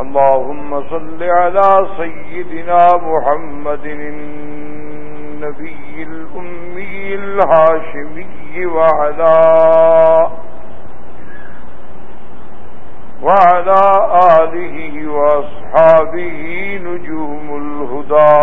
اللهم صل على سيدنا محمد النبي الأمي الهاشمي وعلى وعلى آله وأصحابه نجوم الهدى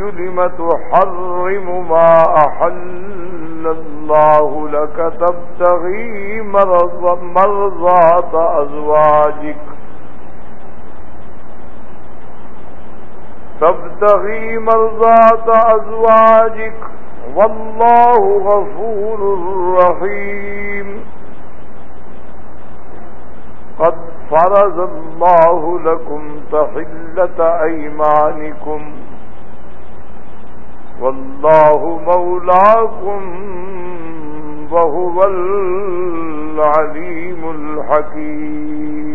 لم تحرم ما أحل الله لك تبتغي مرضات أزواجك. تبتغي مرضات أزواجك. والله غفور رحيم. قد فرض الله لكم تحلة أيمانكم. والله مولاكم وهو العليم الحكيم.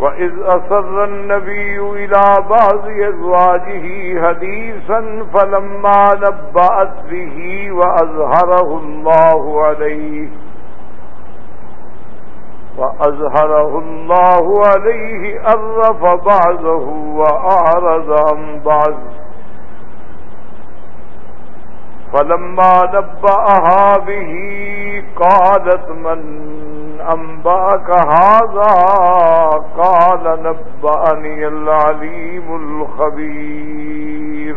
وإذ أصر النبي إلى بعض أزواجه حديثا فلما نبأت به وأظهره الله عليه وأظهره الله عليه أرف بعضه وأعرض عن بعض. فلما نبأها به قالت من أنبأك هذا؟ قال نبأني العليم الخبير.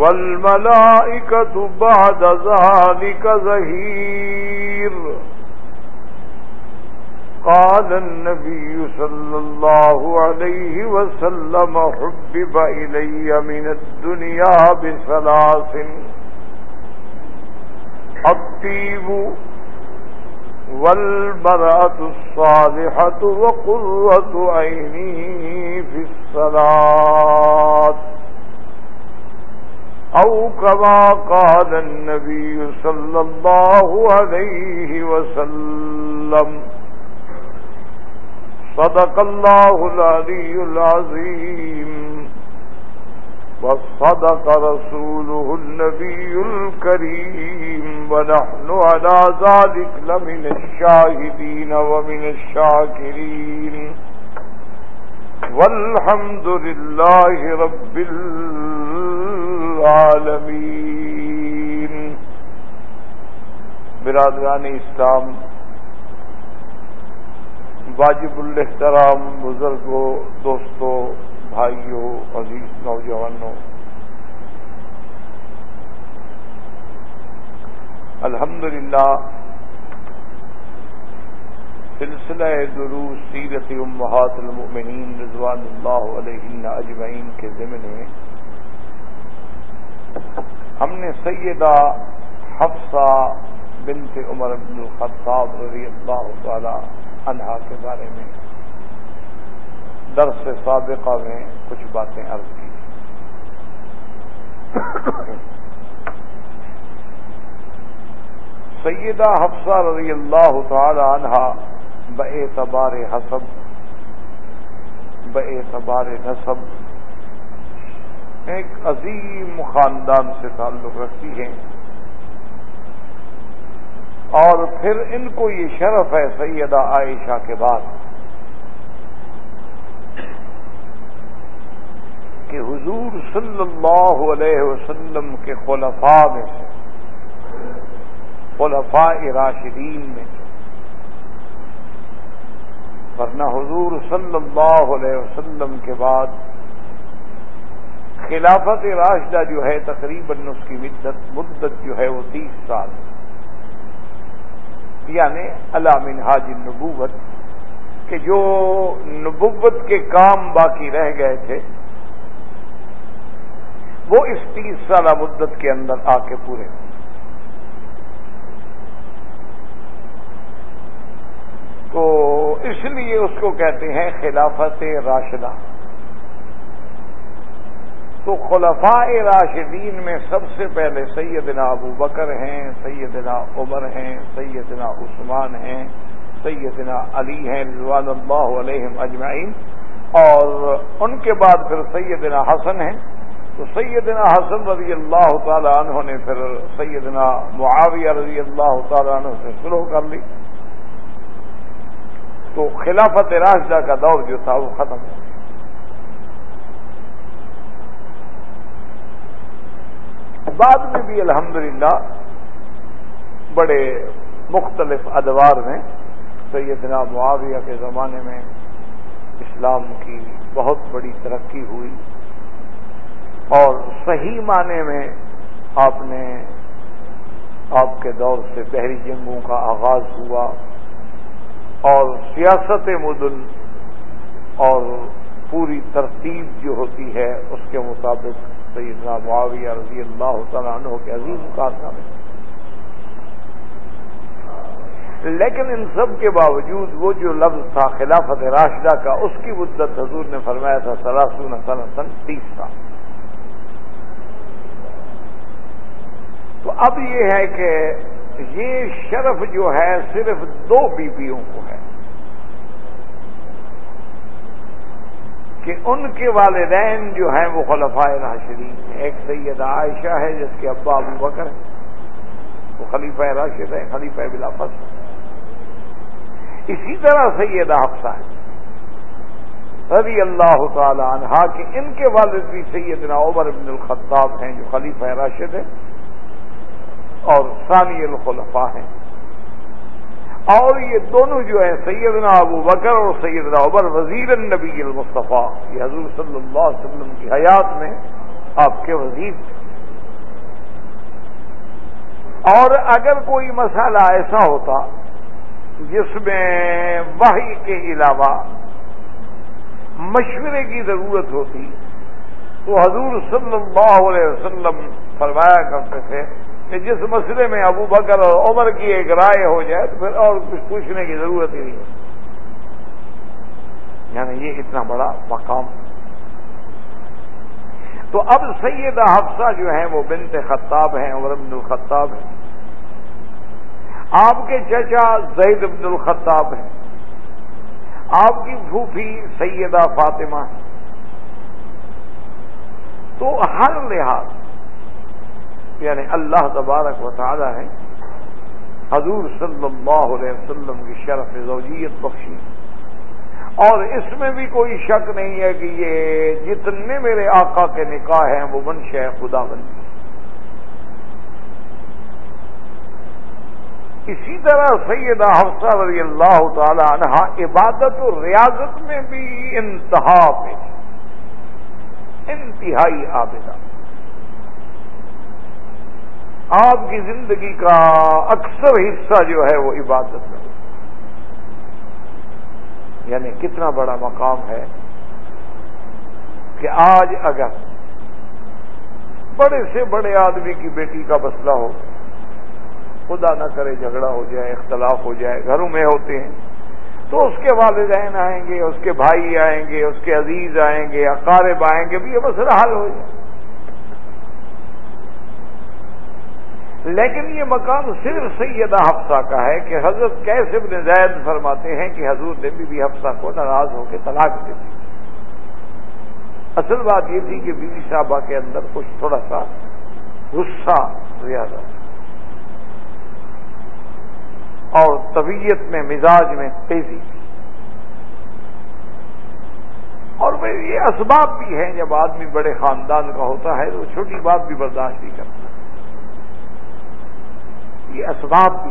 والملائكة بعد ذلك ظهير قال النبي صلى الله عليه وسلم حبب إلي من الدنيا بثلاث. الطيب والمرأة الصالحة وقرة عيني في الصلاة. أو كما قال النبي صلى الله عليه وسلم. صدق الله العلي العظيم. وصدق رسوله النبي الكريم. ونحن على ذلك لمن الشاهدين ومن الشاكرين. والحمد لله رب العالمين برادران اسلام، واجب الحترام بزرگوں، دوستوں، بھائیوں، عزیز نوجوانوں۔ الحمد للہ سلسلہ دروس سیرت امہات المؤمنین رضوان اللہ علیہ اجمعین کے ضمن میں ہم نے سیدہ حفصہ بنت عمر بن الخطاب رضی اللہ تعالی عنہا کے بارے میں درس سابقہ میں کچھ باتیں عرض کی۔ سیدہ حفصہ رضی اللہ تعالی عنہا بعتبار حسب بعتبار نصب ایک عظیم خاندان سے تعلق رکھتی ہیں۔ اور پھر ان کو یہ شرف ہے سیدہ عائشہ کے بعد کہ حضور صلی اللہ علیہ وسلم کے خلفاء میں سے، خلفاء راشدین میں سے، ورنہ حضور صلی اللہ علیہ وسلم کے بعد خلافت راشدہ جو ہے تقریباً اس کی مدت مدت جو ہے وہ تیس سال۔ یعنی علامن حاج نبوت کہ جو نبوت کے کام باقی رہ گئے تھے، وہ اس تیس سالہ مدت کے اندر آ کے پورے۔ ہوئے تو اس لیے اس کو کہتے ہیں خلافت راشدہ۔ تو خلفاء راشدین میں سب سے پہلے سیدنا ابو بکر ہیں، سیدنا عمر ہیں، سیدنا عثمان ہیں، سیدنا علی ہیں، رضوان اللہ علیہ اجمعین۔ اور ان کے بعد پھر سیدنا حسن ہیں۔ تو سیدنا حسن رضی اللہ تعالیٰ عنہ نے پھر سیدنا معاویہ رضی اللہ تعالیٰ عنہ سے شروع کر لی۔ تو خلافت راشدہ کا دور جو تھا وہ ختم ہو بعد میں بھی الحمدللہ بڑے مختلف ادوار میں سیدنا معاویہ کے زمانے میں اسلام کی بہت بڑی ترقی ہوئی۔ اور صحیح معنی میں آپ نے آپ کے دور سے بحری جنگوں کا آغاز ہوا۔ اور سیاست مدن اور پوری ترتیب جو ہوتی ہے اس کے مطابق سیدنا معاویہ رضی اللہ تعالیٰ عنہ کے عظیم کارنامے۔ لیکن ان سب کے باوجود وہ جو لفظ تھا خلافت راشدہ کا، اس کی مدت حضور نے فرمایا تھا سلاسون سن سن تیس سال تو اب یہ ہے کہ یہ شرف جو ہے صرف دو بیویوں کو ہے۔ کہ ان کے والدین جو ہیں وہ خلفائے راشدین ہیں۔ ایک سید عائشہ ہے جس کے ابا ابو بکر ہے وہ خلیفہ راشد ہے خلیفہ بلافت اسی طرح سیدہ حفصہ ہے رضی اللہ تعالی عنہ کہ ان کے والد بھی سیدنا عمر بن الخطاب ہیں جو خلیفہ راشد ہے اور ثانی الخلفاء ہیں۔ اور یہ دونوں جو ہیں سیدنا ابو بکر اور سیدنا عمر، وزیر النبی المصطفیٰ، یہ حضور صلی اللہ علیہ وسلم کی حیات میں آپ کے وزیر تھے۔ اور اگر کوئی مسئلہ ایسا ہوتا جس میں وحی کے علاوہ مشورے کی ضرورت ہوتی تو حضور صلی اللہ علیہ وسلم فرمایا کرتے تھے کہ جس مسئلے میں ابو بکر اور عمر کی ایک رائے ہو جائے تو پھر اور کچھ پوچھنے کی ضرورت ہی نہیں یعنی یہ اتنا بڑا مقام۔ تو اب سیدہ حفصہ جو ہیں وہ بنت خطاب ہیں، عمر بن الخطاب ہیں۔ آپ کے چچا زید بن الخطاب ہیں۔ آپ کی پھوپھی سیدہ فاطمہ ہے تو ہر لحاظ یعنی اللہ تبارک و تعالی ہے حضور صلی اللہ علیہ وسلم کی شرف زوجیت بخشی۔ اور اس میں بھی کوئی شک نہیں ہے کہ یہ جتنے میرے آقا کے نکاح ہیں، وہ منش ہے خدا بندی اسی طرح سیدہ حفصہ رضی اللہ تعالی عنہ عبادت و ریاضت میں بھی انتہا پہ، انتہائی آبدہ۔ آپ کی زندگی کا اکثر حصہ جو ہے وہ عبادت میں۔ یعنی کتنا بڑا مقام ہے کہ آج اگر بڑے سے بڑے آدمی کی بیٹی کا مسئلہ ہو، خدا نہ کرے جھگڑا ہو جائے، اختلاف ہو جائے، گھروں میں ہوتے ہیں، تو اس کے والدین آئیں گے، اس کے بھائی آئیں گے، اس کے عزیز آئیں گے، اقارب آئیں گے بھی یہ مسئلہ حل ہو جائے۔ لیکن یہ مقام صرف سیدہ حفصہ کا ہے کہ حضرت کیسے ابن زید فرماتے ہیں کہ حضور نے بی بی حفصہ کو ناراض ہو کے طلاق دے دی۔ اصل بات یہ تھی کہ بی بی صاحبہ کے اندر کچھ تھوڑا سا غصہ زیادہ۔ اور طبیعت میں، مزاج میں تیزی۔ اور یہ اسباب بھی ہیں، جب آدمی بڑے خاندان کا ہوتا ہے تو چھوٹی بات بھی برداشت نہیں کرتا۔ یہ اسباب بھی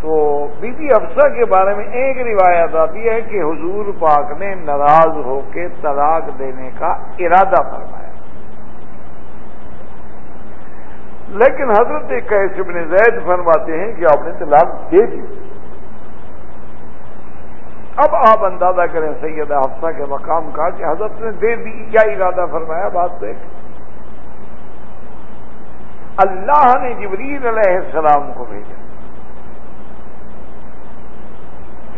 تو تو بی بی افسا کے بارے میں ایک روایت آتی ہے کہ حضور پاک نے ناراض ہو کے طلاق دینے کا ارادہ فرمایا۔ لیکن حضرت کیس ابن زید فرماتے ہیں کہ آپ نے طلاق دے دی۔ اب آپ اندازہ کریں سید حفصہ کے مقام کا کہ حضرت نے دے دی کیا ارادہ فرمایا، بات دیکھ اللہ نے جبریل علیہ السلام کو بھیجا۔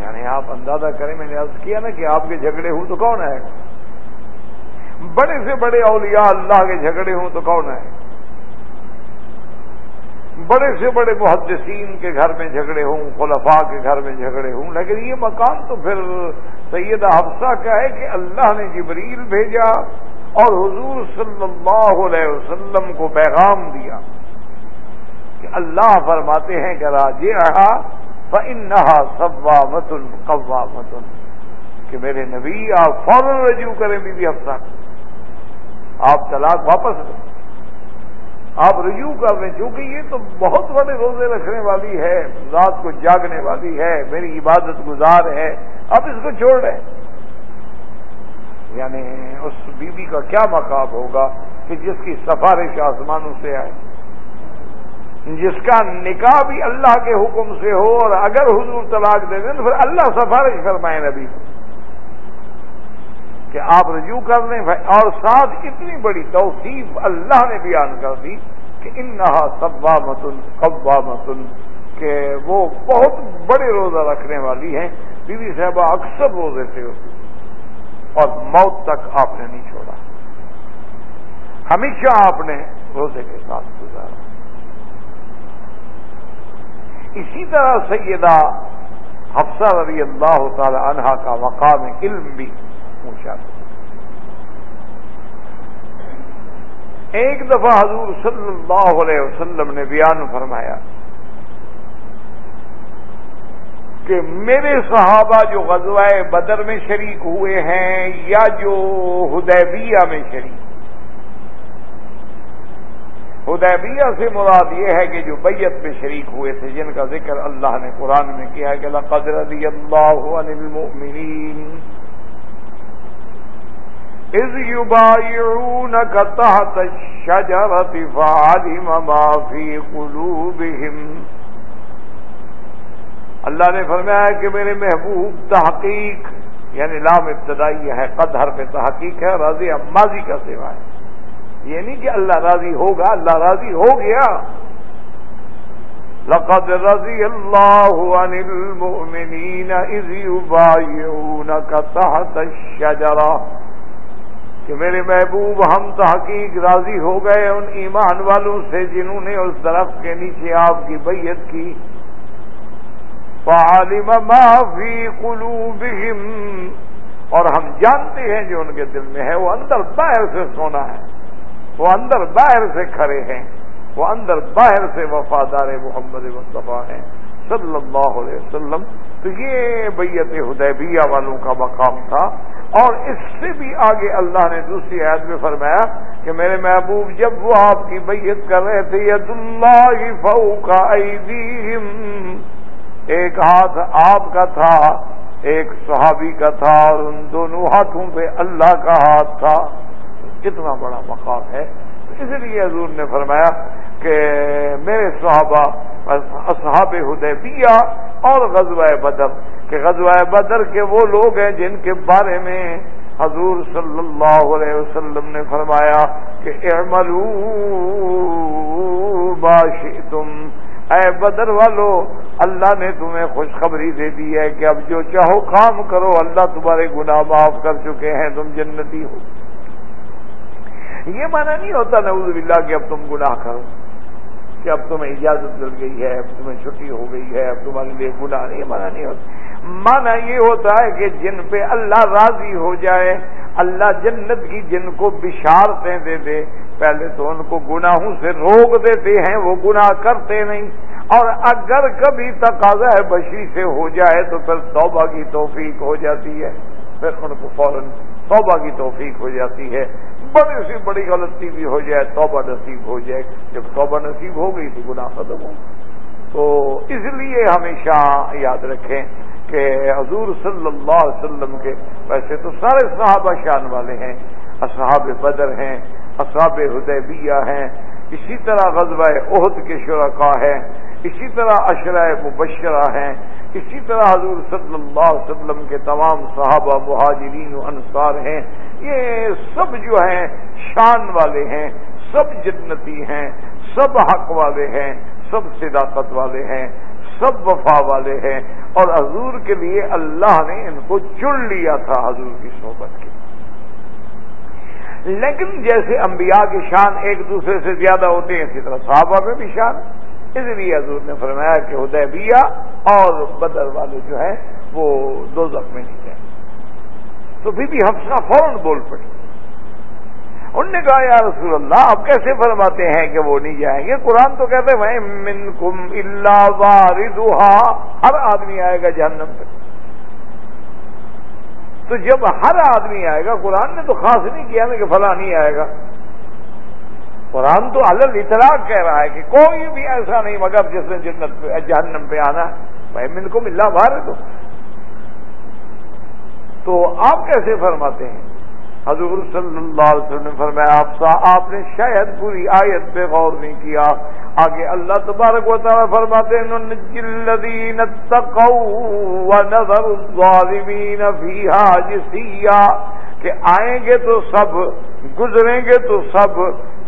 یعنی آپ اندازہ کریں، میں نے عرض کیا نا کہ آپ کے جھگڑے ہوں تو کون ہے؟ بڑے سے بڑے اولیاء اللہ کے جھگڑے ہوں تو کون ہے؟ بڑے سے بڑے محدثین کے گھر میں جھگڑے ہوں، خلفاء کے گھر میں جھگڑے ہوں، لیکن یہ مقام تو پھر سید حفصہ کا ہے کہ اللہ نے جبریل بھیجا۔ اور حضور صلی اللہ علیہ وسلم کو پیغام دیا کہ اللہ فرماتے ہیں کہ راجے رہا فنحا سبا متن قوا متن کہ میرے نبی آپ فوراً رجوع کریں بی بی حفصہ۔ آپ طلاق واپس لیں۔ آپ رجوع کر رہے ہیں چونکہ یہ تو بہت بڑے روزے رکھنے والی ہے، رات کو جاگنے والی ہے، میری عبادت گزار ہے اب اس کو چھوڑ رہے ہیں۔ یعنی اس بیوی بی کا کیا مقاب ہوگا کہ جس کی سفارش آسمانوں سے آئے؟ جس کا نکاح بھی اللہ کے حکم سے ہو اور اگر حضور طلاق دے دیں تو پھر اللہ سفارش فرمائے نبی کہ آپ رجوع کر لیں۔ اور ساتھ اتنی بڑی توصیف اللہ نے بیان کر دی کہ ان نہا سبا متن قبا متن کہ وہ بہت بڑے روزہ رکھنے والی ہیں۔ بی بی صاحبہ اکثر روزے تھے اور موت تک آپ نے نہیں چھوڑا۔ ہمیشہ آپ نے روزے کے ساتھ گزارا۔ اسی طرح سیدہ حفصہ رضی اللہ تعالی عنہا کا مقام علم بھی پوچھا ایک دفعہ حضور صلی اللہ علیہ وسلم نے بیان فرمایا کہ میرے صحابہ جو غزوہ بدر میں شریک ہوئے ہیں یا جو ہدیبیہ میں شریک ہدیبیہ سے مراد یہ ہے کہ جو بیت میں شریک ہوئے تھے، جن کا ذکر اللہ نے قرآن میں کیا کہ لقد رضی اللہ عن المؤمنین اذ يبايعونك تحت الشجرة فعلم ما في قلوبهم اللہ نے فرمایا کہ میرے محبوب تحقیق یعنی لام ابتدائی ہے قد ہر پہ تحقیق ہے، راضی اب ماضی کا سیوا ہے۔ یہ نہیں کہ اللہ راضی ہوگا، اللہ راضی ہو گیا۔ لقد رضی اللہ عن المؤمنین اذ يبايعونك تحت الشجرہ۔ کہ میرے محبوب، ہم تحقیق راضی ہو گئے ان ایمان والوں سے جنہوں نے اس درخت کے نیچے آپ کی بیعت کی۔ فعالم ما فی قلوبہم اور ہم جانتے ہیں جو ان کے دل میں ہے، وہ اندر باہر سے سونا ہے، وہ اندر باہر سے کھڑے ہیں، وہ اندر باہر سے وفادار محمد مصطفیٰ ہیں، صلی اللہ علیہ وسلم۔ تو یہ بیت حدیبیہ والوں کا مقام تھا۔ اور اس سے بھی آگے اللہ نے دوسری عید میں فرمایا کہ میرے محبوب، جب وہ آپ کی بیت کر رہے تھے ید اللہ فوق ایدیہم۔ ایک ہاتھ آپ کا تھا، ایک صحابی کا تھا، اور ان دونوں ہاتھوں پہ اللہ کا ہاتھ تھا۔ کتنا بڑا مقام ہے۔ اس لیے حضور نے فرمایا کہ میرے صحابہ، اصحاب حدیبیہ اور غزوہ بدر، کہ غزوہ بدر کے وہ لوگ ہیں جن کے بارے میں حضور صلی اللہ علیہ وسلم نے فرمایا کہ اعملو تم اے بدر والو، اللہ نے تمہیں خوشخبری دے دی ہے کہ اب جو چاہو کام کرو، اللہ تمہارے گناہ معاف کر چکے ہیں، تم جنتی ہو۔ یہ مانا نہیں ہوتا، نعوذ باللہ، کہ اب تم گناہ کرو، کہ اب تمہیں اجازت مل گئی ہے، اب تمہیں چھٹی ہو گئی ہے، اب تمہارے لیے گناہ نہیں مانا نہیں ہوتا۔ مانا یہ ہوتا ہے کہ جن پہ اللہ راضی ہو جائے، اللہ جنت کی جن کو بشارتیں دے دے پہلے تو ان کو گناہوں سے روک دیتے ہیں، وہ گناہ کرتے نہیں۔ اور اگر کبھی تقاضا ہے بشری سے ہو جائے تو پھر توبہ کی توفیق ہو جاتی ہے۔ پھر ان کو فوراً توبہ کی توفیق ہو جاتی ہے۔ بڑی سی بڑی غلطی بھی ہو جائے، توبہ نصیب ہو جائے۔ جب توبہ نصیب ہو گئی تو گناہ ختم ہو۔ تو اس لیے ہمیشہ یاد رکھیں کہ حضور صلی اللہ علیہ وسلم کے ویسے تو سارے صحابہ شان والے ہیں، اصحاب بدر ہیں اصحاب حدیبیہ ہیں، اسی طرح غزوہ عہد کے شرکا ہیں، اسی طرح اشرۂ مبشرہ ہیں، اسی طرح حضور صلی اللہ علیہ وسلم کے تمام صحابہ مہاجرین و انصار ہیں۔ یہ سب جو ہیں، شان والے ہیں، سب جنتی ہیں، سب حق والے ہیں، سب صداقت والے ہیں، سب وفا والے ہیں۔ اور حضور کے لیے اللہ نے ان کو چن لیا تھا، حضور کی صحبت کے لیکن جیسے انبیاء کی شان ایک دوسرے سے زیادہ ہوتے ہیں، اسی طرح صحابہ میں بھی شان۔ اس لیے حضور نے فرمایا کہ حدیبیہ اور بدر والے جو ہیں، وہ دو میں نہیں جائیں تو بی بی حفصہ فوراً بول پڑی۔ انہوں نے کہا، یا رسول اللہ، آپ کیسے فرماتے ہیں کہ وہ نہیں جائیں گے؟ قرآن تو کہتے ہیں من کم اللہ ہر آدمی آئے گا جہنم پہ۔ تو جب ہر آدمی آئے گا، قرآن نے تو خاص نہیں کیا نا کہ فلاں نہیں آئے گا۔ قرآن تو الگ اطلاق کہہ رہا ہے کہ کوئی بھی ایسا نہیں، مگر جس نے جنت پہ، جہنم پہ آنا، بھائی من کو ملا بھارت تو آپ کیسے فرماتے ہیں؟ حضور صلی اللہ علیہ وسلم نے فرمایا، آپ آپ نے شاید پوری آیت پہ غور نہیں کیا۔ آگے اللہ تبارک و تعالیٰ فرماتے ہیں کہ آئیں گے تو سب، گزریں گے تو سب،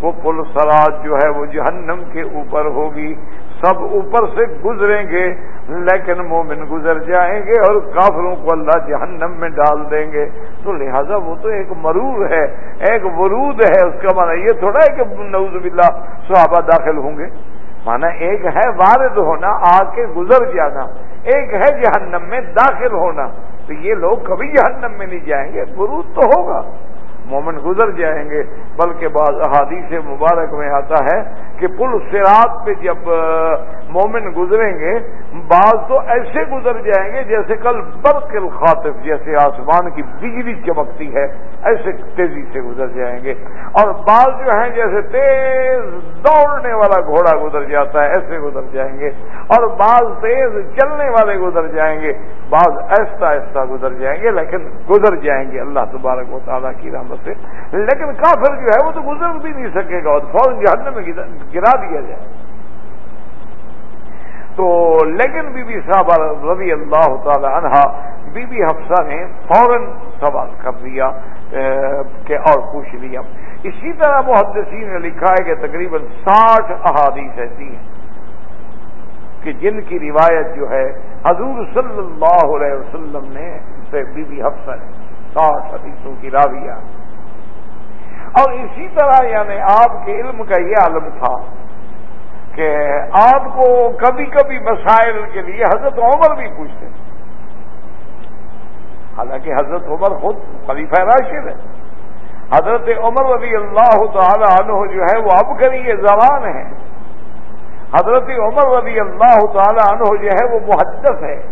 وہ پل سراج جو ہے وہ جہنم کے اوپر ہوگی۔ سب اوپر سے گزریں گے، لیکن مومن گزر جائیں گے اور کافروں کو اللہ جہنم میں ڈال دیں گے۔ تو لہذا وہ تو ایک مرور ہے، ایک ورود ہے۔ اس کا مانا یہ تھوڑا ہے کہ نوز باللہ صحابہ داخل ہوں گے۔ مانا ایک ہے وارد ہونا آ کے گزر جانا۔ ایک ہے جہنم میں داخل ہونا۔ تو یہ لوگ کبھی جہنم میں نہیں جائیں گے ورود تو ہوگا۔ مومن گزر جائیں گے، بلکہ بعض احادیث مبارک میں آتا ہے کہ پل سرات پہ جب مومن گزریں گے، بعض تو ایسے گزر جائیں گے جیسے کل برق الخاطف، جیسے آسمان کی بجلی چمکتی ہے، ایسے تیزی سے گزر جائیں گے۔ اور بعض جو ہیں جیسے تیز دوڑنے والا گھوڑا گزر جاتا ہے، ایسے گزر جائیں گے۔ اور بعض تیز چلنے والے گزر جائیں گے۔ بعض ایسا ایسا گزر جائیں گے، لیکن گزر جائیں گے۔ اللہ تبارک و تعالیٰ کی رحمت سے۔ لیکن کافر جو ہے وہ تو گزر بھی نہیں سکے گا، اور فوراً جہنم میں گرا دیا جائے۔ تو لیکن بی بی صاحب رضی اللہ تعالی عنہا بی بی حفصہ نے فوراً سوال کر دیا کہ اور پوچھ لیا۔ اسی طرح محدثین نے لکھا ہے کہ تقریباً ساٹھ احادیث ایسی ہیں۔ کہ جن کی روایت جو ہے، حضور صلی اللہ علیہ وسلم نے سے بی بی حفصہ نے ساٹھ حدیثوں کی راویہ اور اسی طرح یعنی آپ کے علم کا یہ عالم تھا کہ آپ کو کبھی کبھی مسائل کے لیے حضرت عمر بھی پوچھتے حالانکہ حضرت عمر خود خلیفہ راشد ہے۔ حضرت عمر رضی اللہ تعالی عنہ جو ہے، وہ اب کری یہ زبان ہے۔ حضرت عمر رضی اللہ تعالی عنہ جو ہے وہ محدث ہے۔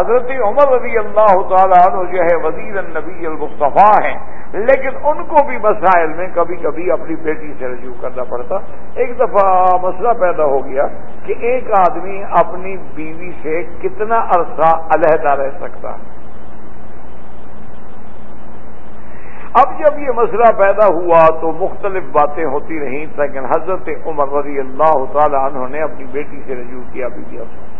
حضرت عمر رضی اللہ تعالیٰ عنہ جو ہے وزیر النبی المصطفیٰ ہیں۔ لیکن ان کو بھی مسائل میں کبھی کبھی اپنی بیٹی سے رجوع کرنا پڑتا۔ ایک دفعہ مسئلہ پیدا ہو گیا کہ ایک آدمی اپنی بیوی سے کتنا عرصہ علیحدہ رہ سکتا۔ ہے اب جب یہ مسئلہ پیدا ہوا تو مختلف باتیں ہوتی رہیں۔ لیکن حضرت عمر رضی اللہ تعالی عنہ نے اپنی بیٹی سے رجوع کیا بیوی افسر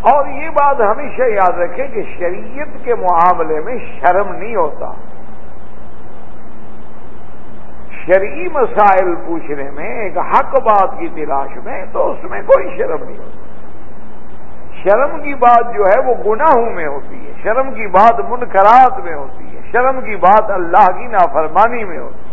اور یہ بات ہمیشہ یاد رکھیں کہ شریعت کے معاملے میں شرم نہیں ہوتا۔ شرعی مسائل پوچھنے میں، ایک حق بات کی تلاش میں، تو اس میں کوئی شرم نہیں ہوتی شرم کی بات جو ہے وہ گناہوں میں ہوتی ہے، شرم کی بات منکرات میں ہوتی ہے، شرم کی بات اللہ کی نافرمانی میں ہوتی ہے۔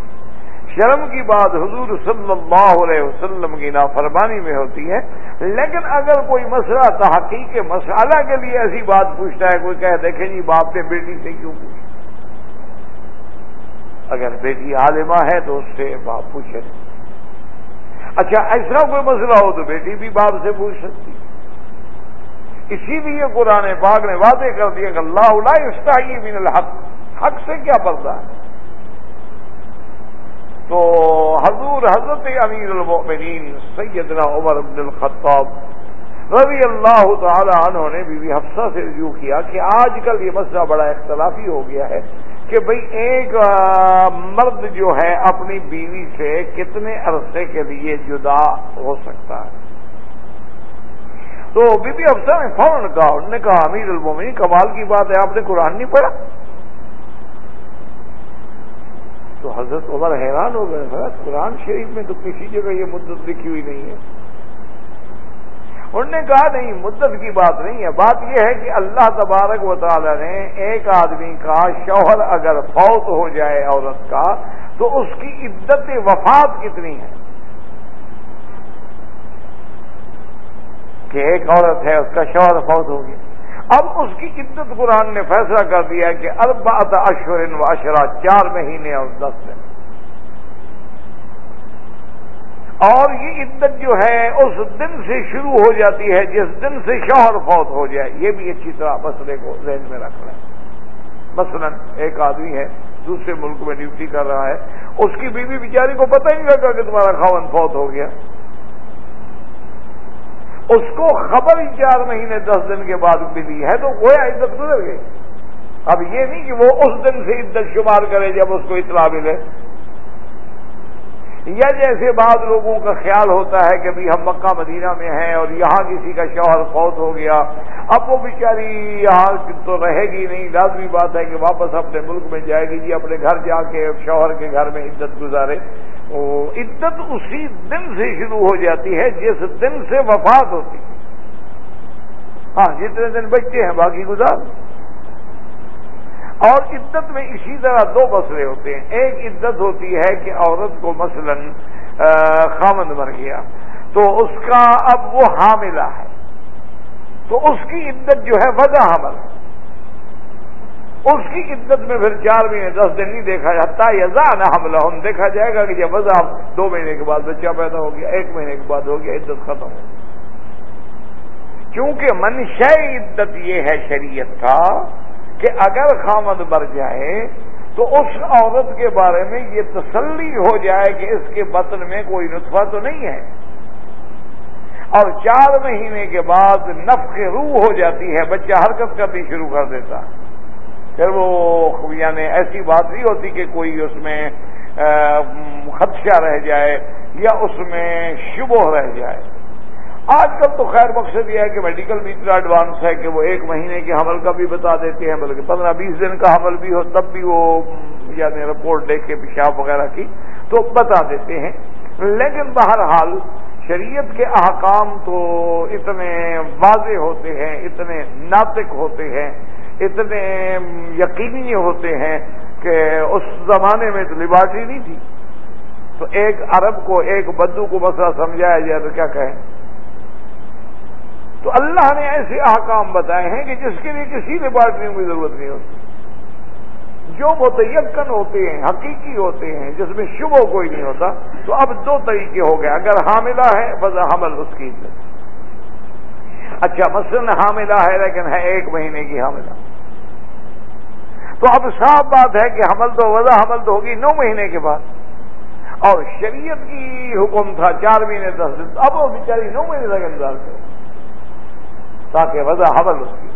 شرم کی بات حضور صلی اللہ علیہ وسلم کی نافرمانی میں ہوتی ہے۔ لیکن اگر کوئی مسئلہ تحقیق مسئلہ کے لیے ایسی بات پوچھتا ہے، کوئی کہہ دیکھیں جی باپ نے بیٹی سے کیوں پوچھا؟ اگر بیٹی عالمہ ہے تو اس سے باپ پوچھے۔ اچھا ایسا کوئی مسئلہ ہو تو بیٹی بھی باپ سے پوچھ سکتی اسی لیے قرآن پاک نے واضح کر دیا کہ اللہ من الحق. حق سے کیا پڑتا ہے؟ تو حضور حضرت امیر المؤمنین سیدنا عمر عبد الخطاب رضی اللہ تعالی عنہ نے بی بی حفصہ سے رجوع کیا کہ آج کل یہ مسئلہ بڑا اختلافی ہو گیا ہے کہ بھئی ایک مرد جو ہے اپنی بیوی سے کتنے عرصے کے لیے جدا ہو سکتا ہے؟ تو بی بی افسر نے فوراً کہا؟ انہوں نے کہا، امیر المومنی کمال کی بات ہے، آپ نے قرآن نہیں پڑھا؟ تو حضرت عمر حیران ہو گئے قرآن شریف میں تو کسی جگہ یہ مدت لکھی ہوئی نہیں ہے۔ انہوں نے کہا، نہیں، مدت کی بات نہیں ہے۔ بات یہ ہے کہ اللہ تبارک و تعالی نے ایک آدمی کا شوہر اگر فوت ہو جائے عورت کا، تو اس کی عدت وفات کتنی ہے؟ کہ ایک عورت ہے، اس کا شوہر فوت ہو گیا۔ اب اس کی عدت قرآن نے فیصلہ کر دیا کہ اربات اشور و اشرا چار مہینے اور دس دن۔ اور یہ عدت جو ہے، اس دن سے شروع ہو جاتی ہے، جس دن سے شوہر فوت ہو جائے۔ یہ بھی اچھی طرح مسئلے کو ذہن میں رکھ لیں مثلا ایک آدمی ہے، دوسرے ملک میں ڈیوٹی کر رہا ہے۔ اس کی بیوی بیچاری کو پتہ ہی نہیں لگا کہ تمہارا خاون فوت ہو گیا۔ اس کو خبر ہی چار مہینے دس دن کے بعد ملی ہے تو وہ عدت گزر گئی۔ اب یہ نہیں کہ وہ اس دن سے عدت شمار کرے جب اس کو اطلاع ملے۔ یا جیسے بعض لوگوں کا خیال ہوتا ہے کہ بھی ہم مکہ مدینہ میں ہیں اور یہاں کسی کا شوہر فوت ہو گیا، اب وہ بیچاری یہاں تو رہے گی نہیں۔ لازمی بات ہے کہ واپس اپنے ملک میں جائے گی جی اپنے گھر جا کے شوہر کے گھر میں عدت گزارے۔ عدت اسی دن سے شروع ہو جاتی ہے جس دن سے وفات ہوتی ہے۔ ہاں جتنے دن بچے ہیں، باقی گزار۔ اور عدت میں اسی طرح دو مسئلے ہوتے ہیں۔ ایک عدت ہوتی ہے کہ عورت کو مثلا خامند مر گیا۔ تو اس کا اب وہ حاملہ ہے۔ تو اس کی عدت جو ہے، وضع حمل۔ اس کی عدت میں پھر چار مہینے، دس دن نہیں دیکھا جاتا یزا نہ حملہ ہم، دیکھا جائے گا کہ جب وضع دو مہینے کے بعد بچہ پیدا ہو گیا، ایک مہینے کے بعد ہو گیا، عدت ختم ہو کیونکہ منشا عدت یہ ہے شریعت کا کہ اگر خامد مر جائے تو اس عورت کے بارے میں یہ تسلی ہو جائے کہ اس کے بطن میں کوئی نطفہ تو نہیں ہے۔ اور چار مہینے کے بعد نفق روح ہو جاتی ہے، بچہ حرکت کرنی شروع کر دیتا۔ پھر وہ یعنی ایسی بات نہیں ہوتی کہ کوئی اس میں خدشہ رہ جائے یا اس میں شبہ رہ جائے۔ آج کل تو خیر مقصد یہ ہے کہ میڈیکل بھی اتنا ایڈوانس ہے کہ وہ ایک مہینے کے حمل کا بھی بتا دیتے ہیں، بلکہ پندرہ بیس دن کا حمل بھی ہو، تب بھی وہ یعنی رپورٹ دیکھ کے پیشاب وغیرہ کی تو بتا دیتے ہیں۔ لیکن بہرحال شریعت کے احکام تو اتنے واضح ہوتے ہیں، اتنے ناطق ہوتے ہیں اتنے یقینی ہوتے ہیں کہ اس زمانے میں تو لیبارٹری نہیں تھی۔ تو ایک عرب کو، ایک بدو کو مسئلہ سمجھایا جائے تو کیا کہیں؟ تو اللہ نے ایسے احکام بتائے ہیں کہ جس کے لیے کسی لیبارٹریوں کی ضرورت نہیں ہوتی۔ جو متیقن ہوتے ہیں، حقیقی ہوتے ہیں، جس میں شبہ کوئی نہیں ہوتا، تو اب دو طریقے ہو گئے۔ اگر حاملہ ہے، بس حمل اس کی اچھا مثلاً حاملہ ہے لیکن ہے ایک مہینے کی حاملہ۔ تو اب صاف بات ہے کہ حمل تو وضع، حمل تو ہوگی نو مہینے کے بعد۔ اور شریعت کی حکم تھا چار مہینے، دس دن، اب وہ بیچاری نو مہینے تک انتظار کرے۔ تاکہ وضع، حمل اس کی۔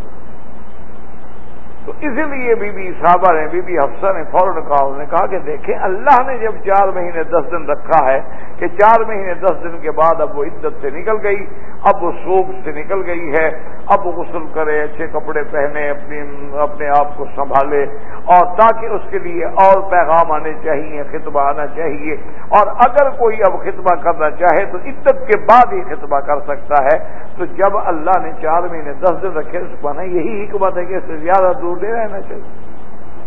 تو اسی لیے بی بی صحابہ نے بی بی حفصہ نے فوراً کہا، انہوں نے کہا کہ دیکھیں، اللہ نے جب چار مہینے دس دن رکھا ہے کہ چار مہینے دس دن کے بعد اب وہ عدت سے نکل گئی، اب وہ سوکھ سے نکل گئی ہے، اب وہ غسل کرے، اچھے کپڑے پہنے، اپنی، اپنے آپ کو سنبھالے، اور تاکہ اس کے لیے اور پیغام آنے چاہیے، خطبہ آنا چاہیے، اور اگر کوئی اب خطبہ کرنا چاہے تو عدت کے بعد ہی خطبہ کر سکتا ہے۔ تو جب اللہ نے چار مہینے دس دن رکھے، اس کو یہی حکمت ہے کہ اس سے زیادہ دور نہیں رہنا چاہیے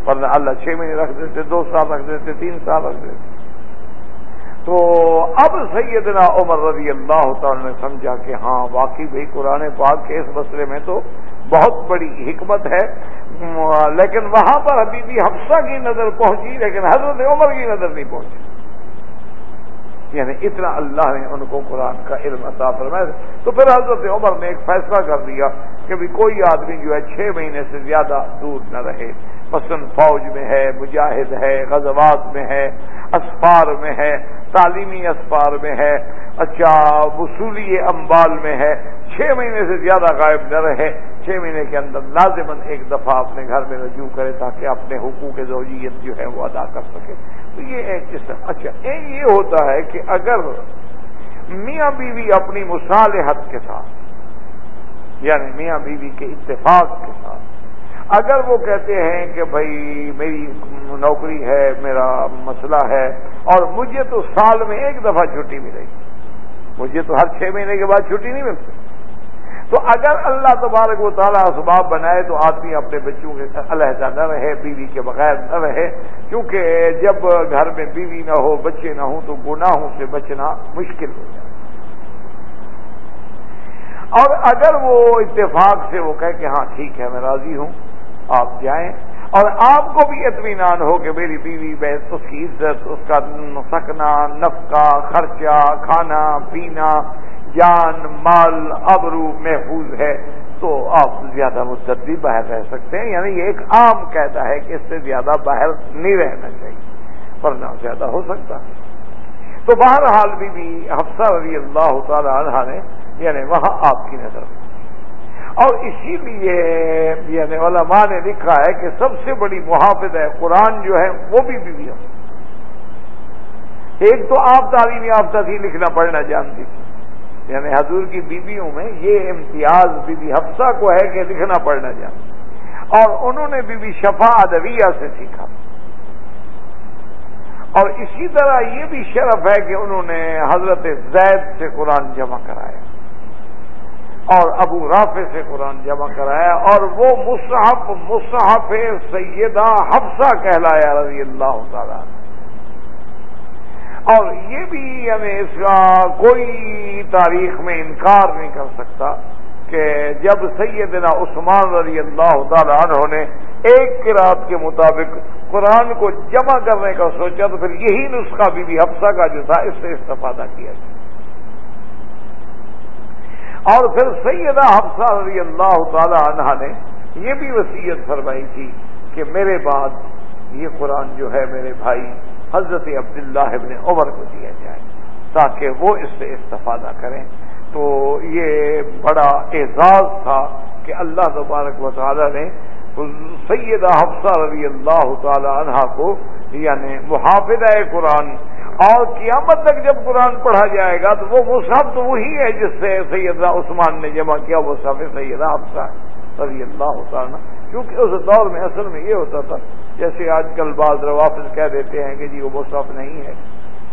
ورنہ اللہ چھ مہینے رکھ دیتے، دو سال رکھ دیتے، تین سال رکھ دیتے۔ تو اب سیدنا عمر رضی اللہ تعالی نے سمجھا کہ ہاں واقعی بھائی، قرآن پاک کے اس مسئلے میں تو بہت بڑی حکمت ہے۔ لیکن وہاں پر ابھی بھی حفصہ کی نظر پہنچی، لیکن حضرت عمر کی نظر نہیں پہنچی۔ یعنی اتنا اللہ نے ان کو قرآن کا علم عطا فرمایا تو پھر حضرت عمر نے ایک فیصلہ کر دیا کہ بھی کوئی آدمی جو ہے چھ مہینے سے زیادہ دور نہ رہے۔ پسند فوج میں ہے، مجاہد ہے، غزوات میں ہے، اسفار میں ہے، تعلیمی اسفار میں ہے۔ اچھا وصولی امبال میں ہے، چھ مہینے سے زیادہ غائب نہ رہے۔ چھ مہینے کے اندر لازمن ایک دفعہ اپنے گھر میں رجوع کرے تاکہ اپنے حقوق زوجیت جو ہے وہ ادا کر سکے۔ تو یہ ایک قسم اچھا ایک یہ ہوتا ہے کہ اگر میاں بیوی اپنی مصالحت کے ساتھ یعنی میاں بیوی کے اتفاق کے ساتھ، اگر وہ کہتے ہیں کہ بھائی میری نوکری ہے، میرا مسئلہ ہے، اور مجھے تو سال میں ایک دفعہ چھٹی ملے گی۔ مجھے تو ہر چھ مہینے کے بعد چھٹی نہیں ملتی۔ تو اگر اللہ تبارک و تعالیٰ اسباب بنائے تو آدمی اپنے بچوں کے علیحدہ نہ رہے، بیوی کے بغیر نہ رہے۔ کیونکہ جب گھر میں بیوی نہ ہو، بچے نہ ہوں تو گناہوں سے بچنا مشکل ہو جائے اور اگر وہ اتفاق سے وہ کہے کہ ہاں ٹھیک ہے، میں راضی ہوں، آپ جائیں۔ اور آپ کو بھی اطمینان ہو کہ میری بیوی بہت اس کی عزت، اس کا سکنا، نفقہ، خرچہ، کھانا، پینا، جان، مال، ابرو محفوظ ہے تو آپ زیادہ مدت بھی باہر رہ سکتے ہیں۔ یعنی یہ ایک عام کہتا ہے کہ اس سے زیادہ باہر نہیں رہنا چاہیے، ورنہ زیادہ ہو سکتا۔ تو بہرحال بھی بھی حفصہ رضی اللہ تعالی عنہ نے یعنی وہاں آپ کی نظر۔ میں اور اسی لیے یعنی علماء نے لکھا ہے کہ سب سے بڑی محافظ ہے، قرآن جو ہے وہ بھی بیویوں ایک تو آپ تعلیم یافتہ تھی، لکھنا پڑھنا جانتی تھی۔ یعنی حضور کی بیویوں میں یہ امتیاز بی بی حفصہ کو ہے کہ لکھنا پڑھنا جانتی۔ اور انہوں نے بی بی شفا ادویہ سے سیکھا۔ اور اسی طرح یہ بھی شرف ہے کہ انہوں نے حضرت زید سے قرآن جمع کرایا۔ اور ابو رافع سے قرآن جمع کرایا اور وہ مصحف مصحف سیدہ حفصہ کہلایا رضی اللہ تعالی اور یہ بھی یعنی اس کا کوئی تاریخ میں انکار نہیں کر سکتا کہ جب سیدنا عثمان رضی اللہ تعالی عنہ نے ایک رات کے مطابق قرآن کو جمع کرنے کا سوچا تو پھر یہی نسخہ بی بی حفصہ کا جو تھا اس سے استفادہ کیا۔ گیا اور پھر سیدہ حفصہ رضی اللہ تعالی عنہ نے یہ بھی وصیت فرمائی تھی کہ میرے بعد یہ قرآن جو ہے میرے بھائی حضرت عبداللہ ابن عمر کو دیا جائے تاکہ وہ اس سے استفادہ کریں۔ تو یہ بڑا اعزاز تھا کہ اللہ تبارک و تعالی نے سیدہ حفصہ رضی اللہ تعالی عنہ کو یعنی محافظ قرآن اور قیامت تک جب قرآن پڑھا جائے گا تو وہ مصحف تو وہی ہے جس سے سیدہ عثمان نے جمع کیا، وہ صاف سیدہ افسا صلی اللہ اتارنا کیونکہ اس دور میں اصل میں یہ ہوتا تھا، جیسے آج کل بعض روافظ کہہ دیتے ہیں کہ جی وہ مصحف نہیں ہے،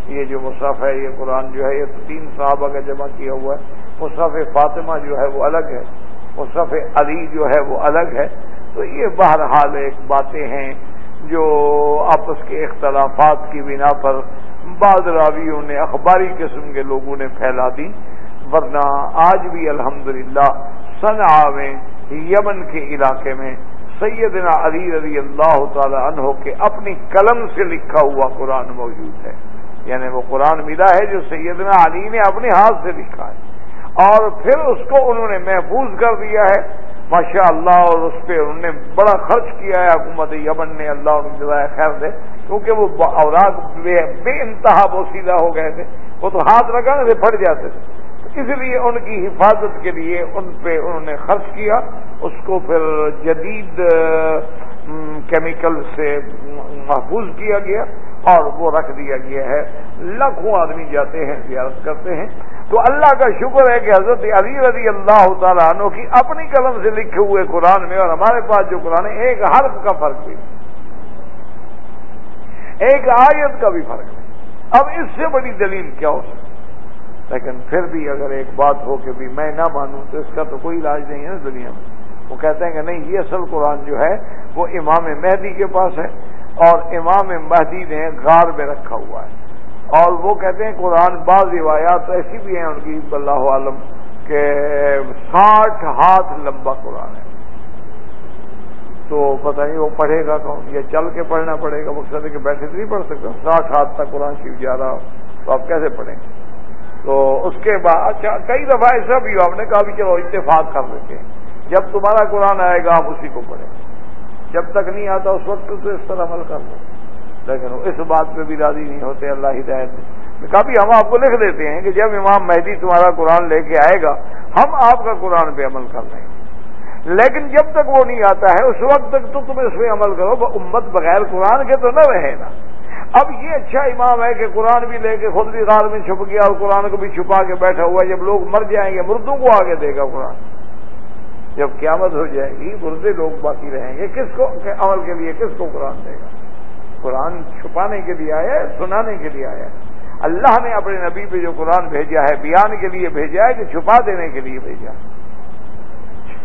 یہ جو مصحف ہے، یہ قرآن جو ہے، یہ تین صحابہ کا جمع کیا ہوا ہے۔ مصحف فاطمہ جو ہے وہ الگ ہے، مصحف علی جو ہے وہ الگ ہے۔ تو یہ بہرحال ایک باتیں ہیں جو آپس کے اختلافات کی بنا پر بعض راویوں نے، اخباری قسم کے لوگوں نے پھیلا دی، ورنہ آج بھی الحمدللہ للہ میں، یمن کے علاقے میں سیدنا علی رضی اللہ تعالی عنہ کے اپنی قلم سے لکھا ہوا قرآن موجود ہے۔ یعنی وہ قرآن ملا ہے جو سیدنا علی نے اپنے ہاتھ سے لکھا ہے۔ اور پھر اس کو انہوں نے محفوظ کر دیا ہے۔ ماشاء اللہ، اور اس پہ انہوں نے بڑا خرچ کیا ہے، حکومت یمن نے اللہ جزائے خیر دے، کیونکہ وہ اوراق بے انتہا بوسیدہ ہو گئے تھے، وہ تو ہاتھ لگانے سے پھٹ جاتے تھے۔ اس لیے ان کی حفاظت کے لیے ان پہ انہوں نے خرچ کیا۔ اس کو پھر جدید کیمیکل سے محفوظ کیا گیا۔ اور وہ رکھ دیا گیا ہے۔ لاکھوں آدمی جاتے ہیں، زیارت کرتے ہیں۔ تو اللہ کا شکر ہے کہ حضرت علی رضی اللہ تعالیٰ عنہ کی اپنی قلم سے لکھے ہوئے قرآن میں اور ہمارے پاس جو قرآن ہے، ایک حرف کا فرق بھی۔ ایک آیت کا بھی فرق نہیں اب اس سے بڑی دلیل کیا ہو سکتی لیکن پھر بھی اگر ایک بات ہو کہ بھی میں نہ مانوں، تو اس کا تو کوئی علاج نہیں ہے نا دنیا میں۔ وہ کہتے ہیں کہ نہیں، یہ اصل قرآن جو ہے، وہ امام مہدی کے پاس ہے۔ اور امام مہدی نے غار میں رکھا ہوا ہے۔ اور وہ کہتے ہیں قرآن بعض روایات ایسی بھی ہیں ان کی اللہ عالم، کہ ساٹھ ہاتھ لمبا قرآن ہے۔ تو پتہ نہیں وہ پڑھے گا کون، یا چل کے پڑھنا پڑے گا، مقصد ہے کہ بیٹھے تو نہیں پڑھ سکتا۔ ساٹھ ہاتھ تک قرآن شریف جا رہا تو آپ کیسے پڑھیں؟ گے تو اس کے بعد اچھا کئی دفعہ ایسا بھی ہو آپ نے کہا بھی چلو اتفاق کر لیتے ہیں۔ جب تمہارا قرآن آئے گا، آپ اسی کو پڑھیں۔ جب تک نہیں آتا اس وقت تو اس پر عمل کر لو۔ لیکن اس بات پہ بھی راضی نہیں ہوتے، اللہ ہدایت کبھی ہم آپ کو لکھ دیتے ہیں کہ جب امام مہدی تمہارا قرآن لے کے آئے گا، ہم آپ کا قرآن پہ عمل کر رہے ہیں۔ لیکن جب تک وہ نہیں آتا ہے، اس وقت تک تو تم اس پہ عمل کرو امت بغیر قرآن کے تو نہ رہے نا۔ اب یہ اچھا امام ہے کہ قرآن بھی لے کے خود بھی غار میں چھپ گیا اور قرآن کو بھی چھپا کے بیٹھا ہوا جب لوگ مر جائیں گے، مردوں کو آگے دے گا قرآن۔ جب قیامت ہو جائے گی مردے لوگ باقی رہیں گے۔ کس کو؟ عمل کے لیے کس کو قرآن دے گا؟ قرآن چھپانے کے لیے آیا ہے، سنانے کے لیے آیا ہے۔ اللہ نے اپنے نبی پہ جو قرآن بھیجا ہے، بیان کے لیے بھیجا ہے کہ چھپا دینے کے لیے بھیجا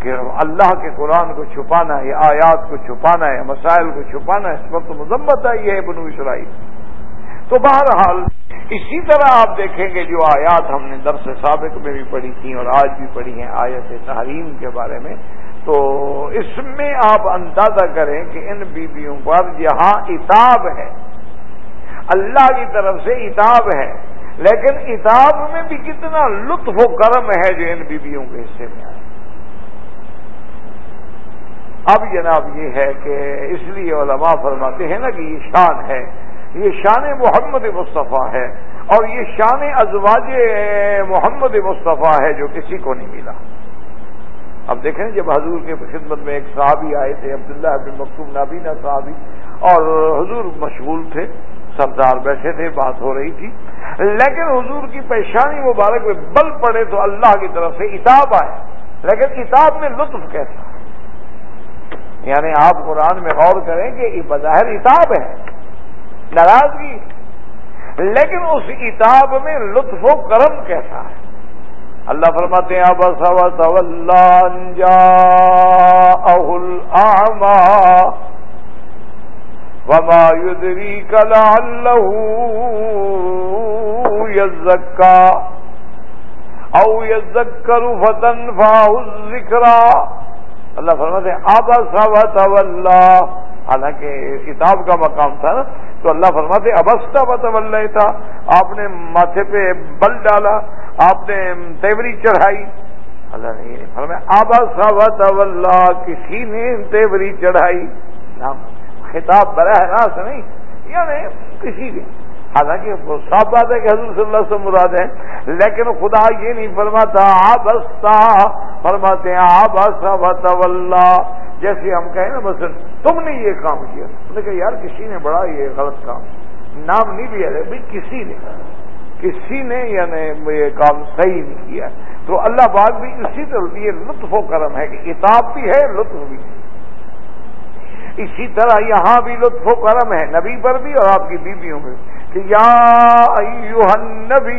کہ اللہ کے قرآن کو چھپانا ہے، آیات کو چھپانا ہے، مسائل کو چھپانا ہے، اس وقت مذمت آئی ہے بنو اسرائیل۔ تو بہرحال اسی طرح آپ دیکھیں گے جو آیات ہم نے درس سابق میں بھی پڑھی تھیں اور آج بھی پڑھی ہیں آیت تحریم کے بارے میں، تو اس میں آپ اندازہ کریں کہ ان بیویوں پر جہاں اتاب ہے۔ اللہ کی طرف سے اتاب ہے، لیکن اتاب میں بھی کتنا لطف و کرم ہے جو ان بیویوں کے حصے میں آئے اب جناب یہ ہے کہ اس لیے علماء فرماتے ہیں نا کہ یہ شان ہے۔ یہ شان محمد مصطفیٰ ہے اور یہ شان ازواج محمد مصطفیٰ ہے جو کسی کو نہیں ملا۔ اب دیکھیں جب حضور کے خدمت میں ایک صحابی آئے تھے، عبداللہ ابن مکتوم نابینا صحابی، اور حضور مشغول تھے، سردار بیٹھے تھے، بات ہو رہی تھی۔ لیکن حضور کی پیشانی مبارک میں بل پڑے تو اللہ کی طرف سے اتاب آئے۔ لیکن اتاب میں لطف کیسا؟ یعنی آپ قرآن میں غور کریں کہ یہ بظاہر اتاب ہے۔ ناراضگی۔ لیکن اس اتاب میں لطف و کرم کیسا ہے؟ اللہ فرماتے ہیں اب انجا اہل آما وما يدريك لعله يزكى او يذكر فتنفعه الذكرى اللہ فرماتے ہیں آبا سوت اللہ حالانکہ کتاب کا مقام تھا نا، تو اللہ فرماتے، ابستا بطول تھا آپ نے ماتھے پہ بل ڈالا، آپ نے تیوری چڑھائی۔ اللہ نے فرمایا آبا سوت اللہ کسی نے تیوری چڑھائی۔ نام خطاب براہ راست نہیں یعنی کسی بھی حالانکہ صاف بات ہے کہ حضور صلی اللہ سے مراد ہے لیکن خدا یہ نہیں فرماتا آبستا فرماتے ہیں آبسا اللہ جیسے ہم کہیں نا بس تم نے یہ کام کیا۔ نے کہا، یار، کسی نے بڑا یہ غلط کام۔ نام نہیں لیا بھائی کسی نے۔ کسی نے یعنی یہ کام صحیح نہیں کیا۔ تو اللہ باغ بھی اسی طرح، یہ لطف و کرم ہے کہ کتاب بھی ہے، لطف بھی ہے۔ اسی طرح یہاں بھی لطف و کرم ہے، نبی پر بھی اور آپ کی بیویوں میں کہ یا نبی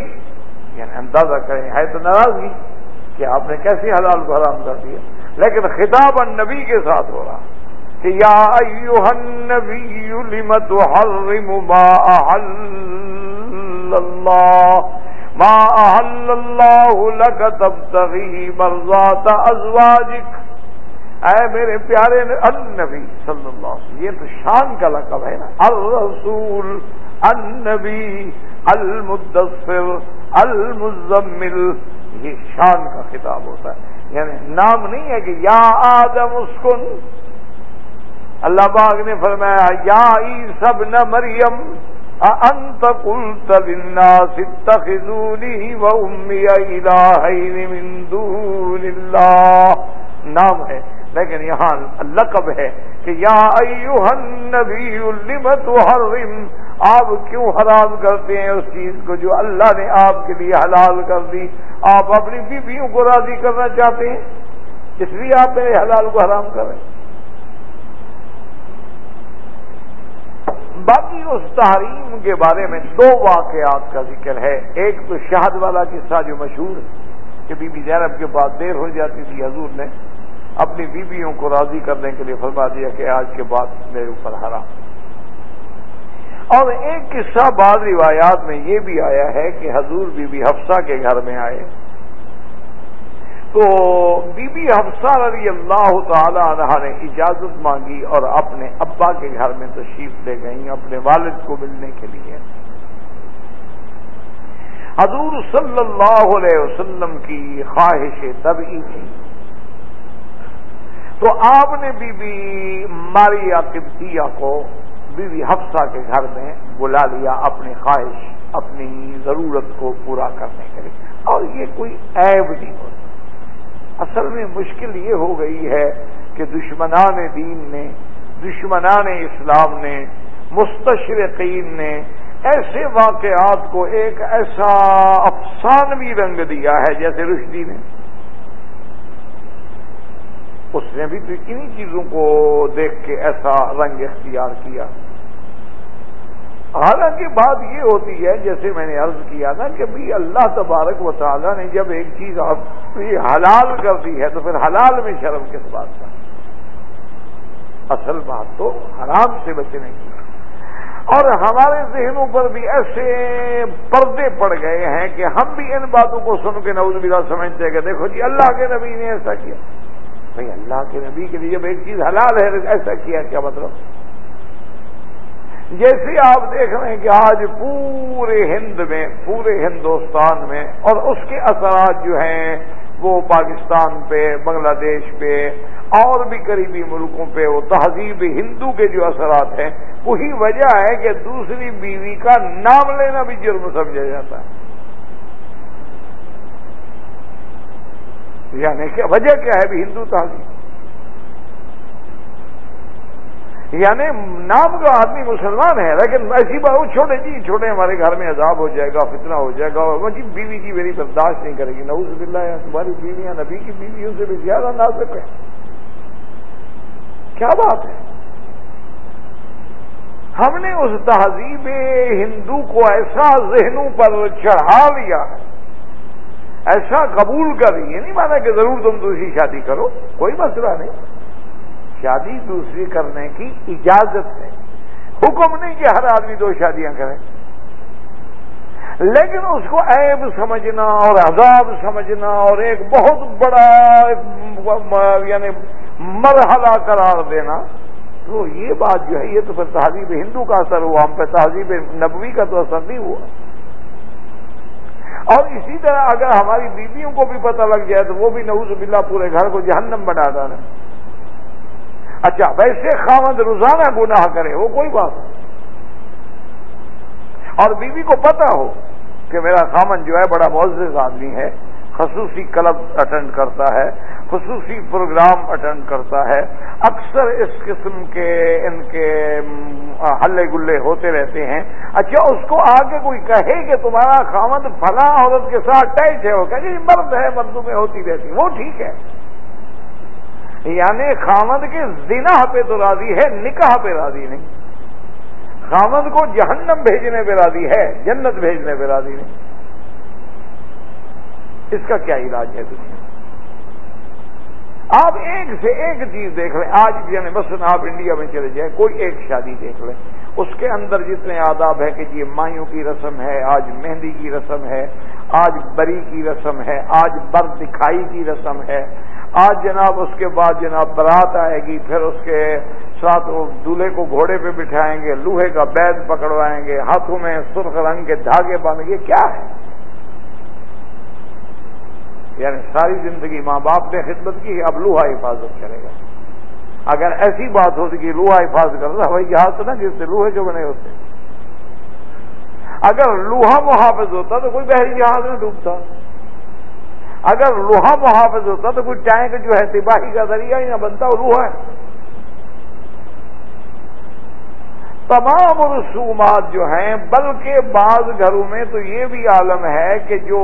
یعنی اندازہ کریں، ہے تو ناراضگی کہ آپ نے کیسے حلال کو حرام کر دیا۔ لیکن خطاب النبی کے ساتھ ہو رہا کہ یا نبی لمت حرم ما احل اللہ؟ ما احل اللہ لک تبتغی مرضات ازواجک۔ اے میرے پیارے النبی صلی اللہ علیہ وسلم، یہ تو شان کا لقب ہے نا۔ الرسول، النبی، المدثر، المزمل، یہ شان کا خطاب ہوتا ہے۔ یعنی نام نہیں ہے کہ یا آدم اسکن۔ اللہ باغ نے فرمایا، یا ای سب نہ مریم انت قلت للناس اتخذونی و امی الہین من دون اللہ۔ نام ہے، لیکن یہاں لقب ہے کہ یا ایوہ النبی لمت حرم آپ کیوں حرام کرتے ہیں اس چیز کو جو اللہ نے آپ کے لیے حلال کر دی؟ آپ اپنی بیویوں کو راضی کرنا چاہتے ہیں؟ اس لیے آپ میرے حلال کو حرام کر رہے ہیں۔ باقی اس تحریم کے بارے میں دو واقعات کا ذکر ہے۔ ایک تو شہد والا قصہ جو مشہور ہے کہ بی بی زینب کے بعد دیر ہو جاتی تھی، حضور نے اپنی بیویوں کو راضی کرنے کے لیے فرما دیا کہ آج کے بعد میرے اوپر ہرا اور ایک قصہ بعض روایات میں یہ بھی آیا ہے کہ حضور بی بی حفصہ کے گھر میں آئے۔ تو بی بی حفصہ رضی اللہ تعالی عنہ نے اجازت مانگی اور اپنے ابا کے گھر میں تشریف لے گئیں اپنے والد کو ملنے کے لیے۔ حضور صلی اللہ علیہ وسلم کی خواہش طبعی تھی۔ تو آپ نے بی بی ماریا قبطیہ کو بی بی حفصہ کے گھر میں بلا لیا اپنی خواہش، اپنی ضرورت کو پورا کرنے کے لیے۔ اور یہ کوئی عیب نہیں ہوتا۔ اصل میں مشکل یہ ہو گئی ہے کہ دشمنان دین نے، دشمنان اسلام نے، مستشرقین نے ایسے واقعات کو ایک ایسا افسانوی رنگ دیا ہے جیسے رشدی نے۔ اس نے بھی انہی چیزوں کو دیکھ کے ایسا رنگ اختیار کیا۔ حالانکہ بات یہ ہوتی ہے، جیسے میں نے عرض کیا نا کہ بھی اللہ تبارک و تعالیٰ نے جب ایک چیز آپ حلال کر دی ہے تو پھر حلال میں شرم کس بات کا؟ اصل بات تو حرام سے بچنے کی۔ اور ہمارے ذہنوں پر بھی ایسے پردے پڑ گئے ہیں کہ ہم بھی ان باتوں کو سن کے نوز بلا سمجھتے ہیں کہ دیکھو جی اللہ کے نبی نے ایسا کیا۔ بھائی، اللہ کے نبی کے لیے جب ایک چیز حلال ہے، ایسا کیا کیا مطلب؟ جیسے آپ دیکھ رہے ہیں کہ آج پورے ہند میں، پورے ہندوستان میں اور اس کے اثرات جو ہیں، وہ پاکستان پہ، بنگلہ دیش پہ، اور بھی قریبی ملکوں پہ، وہ تہذیب ہندو کے جو اثرات ہیں، وہی وجہ ہے کہ دوسری بیوی کا نام لینا بھی جرم سمجھا جاتا ہے۔ یعنی کہ وجہ کیا ہے؟ بھی ہندو تہذیب۔ یعنی نام کا آدمی مسلمان ہے، لیکن ایسی بات چھوٹے جی چھوٹے ہمارے گھر میں عذاب ہو جائے گا، فتنہ ہو جائے گا جی بیوی کی میری برداشت نہیں کرے گی۔ نوز باللہ یا تمہاری بیویاں، نبی کی بیویوں سے بھی زیادہ نازک ہے کیا بات ہے؟ ہم نے اس تہذیب ہندو کو ایسا ذہنوں پر چڑھا لیا، ایسا قبول کر یہ نہیں یعنی مانا کہ ضرور تم دوسری شادی کرو، کوئی مسئلہ نہیں۔ شادی دوسری کرنے کی اجازت ہے۔ حکم نہیں کہ ہر آدمی دو شادیاں کرے۔ لیکن اس کو عیب سمجھنا اور عذاب سمجھنا اور ایک بہت بڑا یعنی مرحلہ قرار دینا، تو یہ بات جو ہے، یہ تو پھر تہذیب ہندو کا اثر ہوا۔ ہم پہ تہذیب نبوی کا تو اثر نہیں ہوا۔ اور اسی طرح اگر ہماری بیویوں کو بھی پتہ لگ جائے تو وہ بھی نوز باللہ پورے گھر کو جہنم بنا ڈالیں۔ اچھا ویسے خامد روزانہ گناہ کرے، وہ کوئی بات نہیں۔ اور بیوی کو پتا ہو کہ میرا خامن جو ہے بڑا معزز آدمی ہے، خصوصی کلب اٹینڈ کرتا ہے، خصوصی پروگرام اٹینڈ کرتا ہے، اکثر اس قسم کے ان کے ہلے گلے ہوتے رہتے ہیں۔ اچھا اس کو آگے کوئی کہے کہ تمہارا خامد فلاں عورت کے ساتھ ٹیچ ہے، وہ کہ جی، مرد ہے، مردوں میں ہوتی رہتی، وہ ٹھیک ہے۔ یعنی خامد کے زنا پہ تو راضی ہے، نکاح پہ راضی نہیں۔ خامد کو جہنم بھیجنے پہ راضی ہے، جنت بھیجنے پہ راضی نہیں۔ اس کا کیا علاج ہے دنیا؟ آپ ایک سے ایک چیز دیکھ لیں۔ آج یعنی مثلاً آپ انڈیا میں چلے جائیں، کوئی ایک شادی دیکھ لیں۔ اس کے اندر جتنے آداب ہے کہ جی مایوں کی رسم ہے، آج مہندی کی رسم ہے، آج بری کی رسم ہے، آج بر دکھائی کی رسم ہے۔ آج جناب اس کے بعد جناب برات آئے گی، پھر اس کے ساتھ وہ دولہے کو گھوڑے پہ بٹھائیں گے، لوہے کا بیگ پکڑوائیں گے، ہاتھوں میں سرخ رنگ کے دھاگے باندھیں گے کیا ہے؟ یعنی ساری زندگی ماں باپ نے خدمت کی، اب لوہا حفاظت کرے گا۔ اگر ایسی بات ہوتی کہ لوہا حفاظت کرتا ہوائی جہاز تو نا جس سے لوہے جو بنے ہوتے۔ اگر لوہا محافظ ہوتا تو کوئی بحری جہاز میں ڈوبتا۔ اگر لوہا محافظ ہوتا تو کوئی ٹینک جو ہے سپاہی کا ذریعہ ہی نہ بنتا، وہ لوہا ہے۔ تمام رسومات جو ہیں، بلکہ بعض گھروں میں تو یہ بھی عالم ہے کہ جو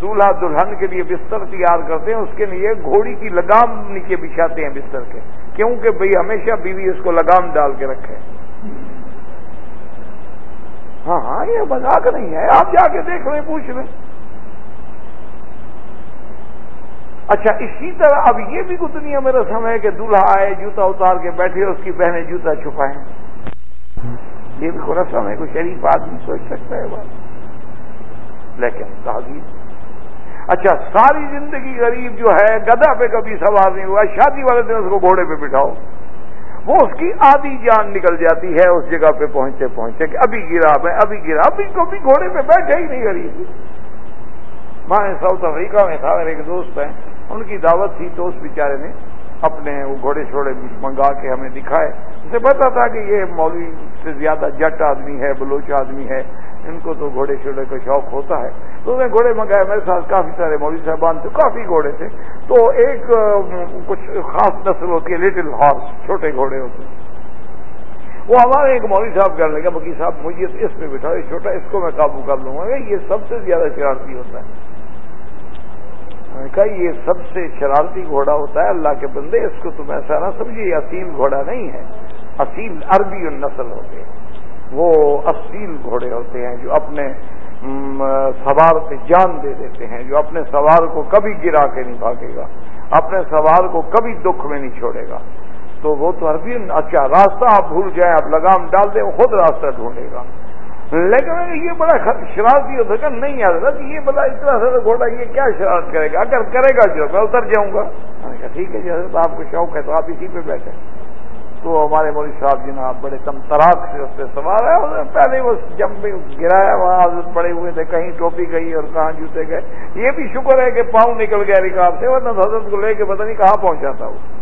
دولہا دلہن کے لیے بستر تیار کرتے ہیں، اس کے لیے گھوڑی کی لگام نیچے بچھاتے ہیں بستر کے۔ کیونکہ بھئی ہمیشہ بیوی اس کو لگام ڈال کے رکھے۔ ہاں ہاں یہ مذاق نہیں ہے۔ آپ جا کے دیکھ لیں، پوچھ لیں۔ اچھا اسی طرح اب یہ بھی دنیا میں رسم ہے کہ دلہا آئے، جوتا اتار کے بیٹھے، اس کی بہنیں جوتا چھپائیں۔ یہ بھی کوئی رسم ہے، کوئی شریف آدمی سوچ سکتا ہے بات۔ لیکن تحزیب اچھا ساری زندگی غریب جو ہے گدا پہ کبھی سوار نہیں ہوا، شادی والے دن اس کو گھوڑے پہ بٹھاؤ۔ وہ اس کی آدھی جان نکل جاتی ہے اس جگہ پہ پہنچتے پہنچتے کہ ابھی گرا میں، ابھی گرا۔ ابھی کو بھی گھوڑے پہ بیٹھے ہی نہیں غریب۔ میں ساؤتھ افریقہ میں تھا، میرے ایک دوست ہیں۔ ان کی دعوت تھی تو اس بیچارے نے اپنے وہ گھوڑے چھوڑے منگا کے ہمیں دکھائے۔ اسے پتا تھا کہ یہ مولوی سے زیادہ جٹ آدمی ہے، بلوچ آدمی ہے، ان کو تو گھوڑے شوڑے کا شوق ہوتا ہے۔ تو انہیں گھوڑے منگائے۔ میرے ساتھ کافی سارے مولوی صاحبان تھے، کافی گھوڑے تھے۔ تو ایک کچھ خاص نسل ہوتی ہے لٹل ہارس، چھوٹے گھوڑے ہوتے ہیں۔ وہ ہمارے ایک مولوی صاحب کہنے لگا بکی صاحب، مجھے اس میں بٹھا چھوٹا، اس کو میں قابو کر لوں گا۔ یہ سب سے زیادہ شرارتی ہوتا ہے۔ نے کہا، یہ سب سے شرارتی گھوڑا ہوتا ہے، اللہ کے بندے، اس کو تم ایسا نہ سمجھے یہ اصیل گھوڑا نہیں ہے۔ اصیل عربی النسل ہوتے ہیں۔ وہ اصیل گھوڑے ہوتے ہیں جو اپنے سوار پہ جان دے دیتے ہیں، جو اپنے سوار کو کبھی گرا کے نہیں بھاگے گا، اپنے سوار کو کبھی دکھ میں نہیں چھوڑے گا۔ تو وہ تو عربی اچھا راستہ آپ بھول جائیں، آپ لگام ڈال دیں، وہ خود راستہ ڈھونڈے گا۔ لیکن یہ بڑا شرارتی ہوتا ہے نہیں حضرت یہ بڑا اتنا سا گھوڑا یہ کیا شرارت کرے گا؟ اگر کرے گا جو میں اتر جاؤں گا۔ میں نے کہا ٹھیک ہے جی حضرت آپ کو شوق ہے تو آپ اسی پہ بیٹھے تو ہمارے مودی صاحب جی نے آپ بڑے تم تراک سے اس پہ سوار ہے پہلے وہ جب بھی گرایا، وہاں حضرت پڑے ہوئے تھے، کہیں ٹوپی گئی اور کہاں جوتے گئے۔ یہ بھی شکر ہے کہ پاؤں نکل گیا رکاب سے، ورنہ حضرت کو لے کے پتہ نہیں کہاں پہنچا تھا وہ۔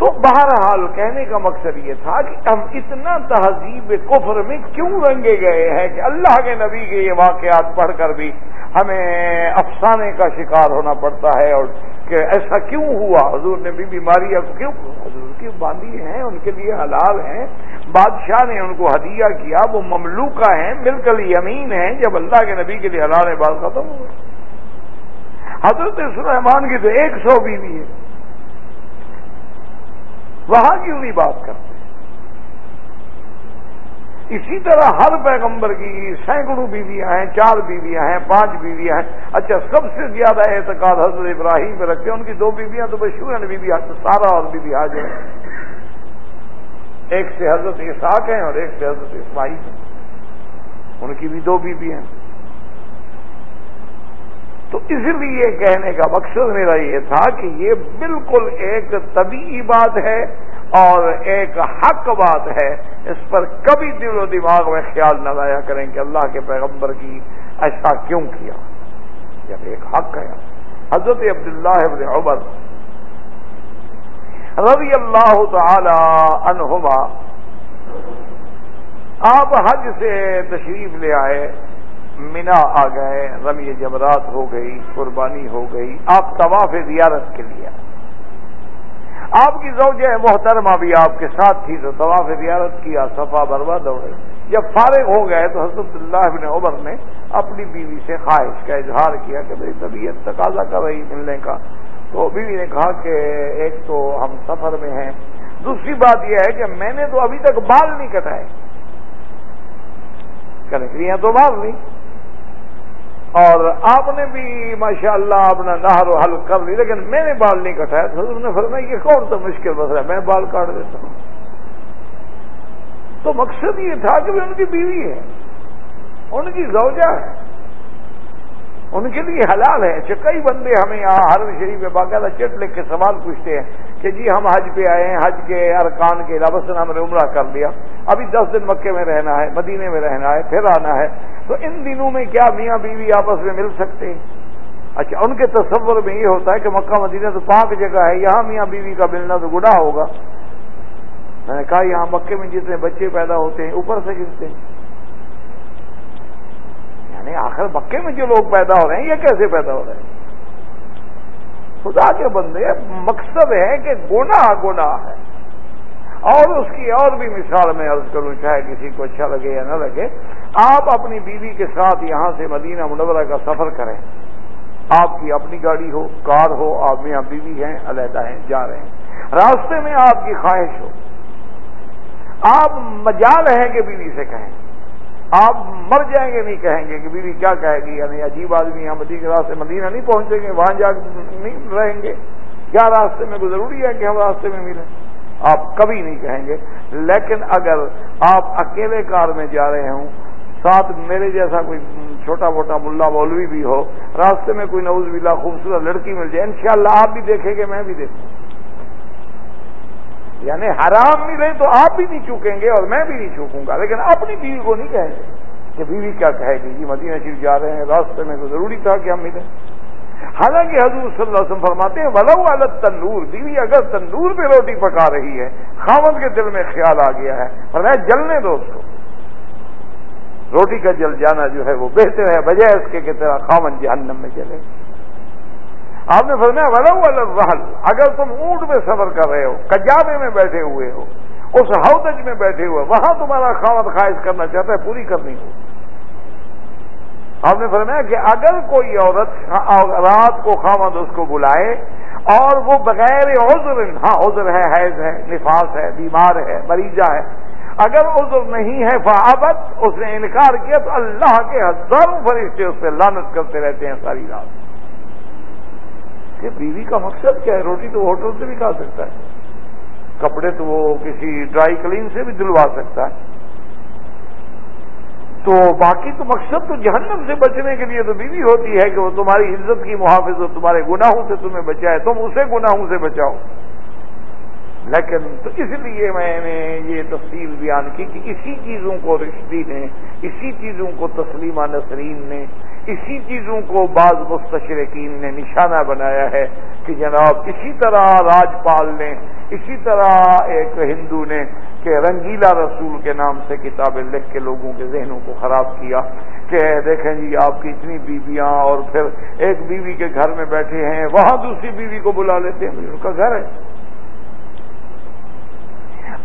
تو بہرحال کہنے کا مقصد یہ تھا کہ ہم اتنا تہذیب کفر میں کیوں رنگے گئے ہیں کہ اللہ کے نبی کے یہ واقعات پڑھ کر بھی ہمیں افسانے کا شکار ہونا پڑتا ہے اور کہ ایسا کیوں ہوا؟ حضور نے بھی بیماریاں کیوں حضور کی باندھی ہیں، ان کے لیے حلال ہیں، بادشاہ نے ان کو ہدیہ کیا، وہ مملوکہ ہیں بالکل یمین ہیں، جب اللہ کے نبی کے لیے حلال ہے بات ختم ہوا حضرت سلیمان کی تو ایک سو بیوی ہے۔ وہاں کیوں نہیں بات کرتے اسی طرح ہر پیغمبر کی سینکڑوں بیویاں ہیں، چار بیویاں ہیں، پانچ بیویاں ہیں۔ اچھا سب سے زیادہ اعتقاد حضرت ابراہیم پہ رکھتے ہیں۔ ان کی دو بیویاں تو مشہور ہیں، بیوی سارا اور بیوی حاضر ہیں۔ ایک سے حضرت اساق ہیں اور ایک سے حضرت اسماعیل ہیں۔ ان کی بھی دو بیوی ہیں۔ تو اس لیے کہنے کا مقصد میرا یہ تھا کہ یہ بالکل ایک طبیعی بات ہے اور ایک حق بات ہے۔ اس پر کبھی دل و دماغ میں خیال نہ لایا کریں کہ اللہ کے پیغمبر کی ایسا کیوں کیا؟ جب ایک حق ہے۔ حضرت عبداللہ ابن عمر رضی اللہ تعالی عنہما آپ حج سے تشریف لے آئے۔ مینا آ گئے رمی جمرات ہو گئی، قربانی ہو گئی۔ آپ طواف زیارت کے لیے۔ آپ کی زوجہ محترمہ بھی آپ کے ساتھ تھی تو طواف زیارت کیا، صفا بروا دوڑے۔ جب فارغ ہو گئے تو حضرت اللہ بن عمر نے اپنی بیوی سے خواہش کا اظہار کیا کہ میری طبیعت تقاضا کر رہی ملنے کا۔ تو بیوی نے کہا کہ ایک تو ہم سفر میں ہیں۔ دوسری بات یہ ہے کہ میں نے تو ابھی تک بال نہیں کٹائے۔ کنکریاں تو مار لی اور آپ نے بھی ماشاء اللہ اپنا نہر و حل کر لی، لیکن میں نے بال نہیں کٹایا تو انہوں نے فرمایا، یہ کون سا مشکل مسئلہ ہے؟ میں بال کاٹ دیتا ہوں۔ تو مقصد یہ تھا کہ ان کی بیوی ہے، ان کی زوجہ ہے۔ ان کے لیے حلال ہے اچھا کئی بندے ہمیں یہاں ہر شریف میں باقاعدہ چٹ لکھ کے سوال پوچھتے ہیں کہ جی ہم حج پہ آئے ہیں، حج کے ارکان کے علاوہ سے ہم نے عمرہ کر لیا، ابھی دس دن مکے میں رہنا ہے، مدینے میں رہنا ہے، پھر آنا ہے، تو ان دنوں میں کیا میاں بیوی آپس میں مل سکتے ہیں؟ اچھا ان کے تصور میں یہ ہوتا ہے کہ مکہ مدینہ تو پاک جگہ ہے، یہاں میاں بیوی کا ملنا تو گناہ ہوگا۔ میں نے کہا یہاں مکے میں جتنے بچے پیدا ہوتے ہیں، اوپر سے گرتے ہیں۔ یعنی آخر مکے میں جو لوگ پیدا ہو رہے ہیں، یہ کیسے پیدا ہو رہے ہیں؟ خدا کے بندے، مقصد ہے کہ گناہ گناہ ہے۔ اور اس کی اور بھی مثال میں عرض کروں، چاہے کسی کو اچھا لگے یا نہ لگے، آپ اپنی بیوی کے ساتھ یہاں سے مدینہ منورہ کا سفر کریں۔ آپ کی اپنی گاڑی ہو، کار ہو، آپ یہاں بیوی ہیں، علیحدہ ہیں، جا رہے ہیں۔ راستے میں آپ کی خواہش ہو۔ آپ مجال ہیں کہ بیوی سے کہیں۔ آپ مر جائیں گے، نہیں کہیں گے کہ بیوی کیا کہے گی؟ یعنی عجیب آدمی یہاں مدینہ کے راستے مدینہ نہیں پہنچیں گے، وہاں جا نہیں رہیں گے۔ کیا راستے میں ضروری ہے کہ ہم راستے میں ملیں؟ آپ کبھی نہیں کہیں گے۔ لیکن اگر آپ اکیلے کار میں جا رہے ہوں، ساتھ میرے جیسا کوئی چھوٹا موٹا ملا مولوی بھی ہو، راستے میں کوئی نوز بلا خوبصورت لڑکی مل جائے، انشاءاللہ آپ بھی دیکھیں گے، میں بھی دیکھوں۔ یعنی حرام ملے تو آپ بھی نہیں چوکیں گے اور میں بھی نہیں چوکوں گا، لیکن اپنی بیوی کو نہیں کہیں گے کہ بیوی کیا کہے گی؟ جی مدینہ شریف جا رہے ہیں، راستے میں تو ضروری تھا کہ ہم ملیں۔ حالانکہ حضور صلی اللہ علیہ وسلم فرماتے ہیں، ولو الگ تندور بیوی اگر تندور پہ روٹی پکا رہی ہے، خامد کے دل میں خیال آ گیا ہے۔ اور میں جلنے دو اس کو روٹی کا جل جانا جو ہے وہ بہتر ہے، بجائے اس کے کہ تیرا خامن جہنم میں جلے۔ آپ نے فرمایا، ولو الگ اگر تم اونٹ میں سفر کر رہے ہو، کجابے میں بیٹھے ہوئے ہو، اس ہودج میں بیٹھے ہوئے وہاں تمہارا خامد خواہش کرنا چاہتا ہے، پوری کرنی ہو آپ نے فرمایا کہ اگر کوئی عورت رات کو خامد اس کو بلائے اور وہ بغیر عذر ہاں عذر ہے، حیض ہے، نفاس ہے، بیمار ہے، مریضہ ہے، اگر عذر نہیں ہے فعابت اس نے انکار کیا، تو اللہ کے ہزاروں فرشتے اس پہ لانت کرتے رہتے ہیں ساری رات۔ کہ بیوی کا مقصد کیا ہے؟ روٹی تو ہوٹل سے بھی کھا سکتا ہے، کپڑے تو وہ کسی ڈرائی کلین سے بھی دلوا سکتا ہے۔ تو باقی تو مقصد تو جہنم سے بچنے کے لیے تو بیوی ہوتی ہے کہ وہ تمہاری عزت کی محافظ ہو تمہارے گناہوں سے تمہیں بچائے، تم اسے گناہوں سے بچاؤ۔ لیکن تو اس لیے میں نے یہ تفصیل بیان کی کہ اسی چیزوں کو رشتی نے، اسی چیزوں کو تسلیمہ نسرین نے اسی چیزوں کو بعض مستشرقین نے نشانہ بنایا ہے کہ جناب اسی طرح راجپال نے، اسی طرح ایک ہندو نے کہ رنگیلا رسول کے نام سے کتابیں لکھ کے لوگوں کے ذہنوں کو خراب کیا کہ دیکھیں جی آپ کی اتنی بیویاں اور پھر ایک بیوی کے گھر میں بیٹھے ہیں، وہاں دوسری بیوی کو بلا لیتے ہیں ان کا گھر ہے۔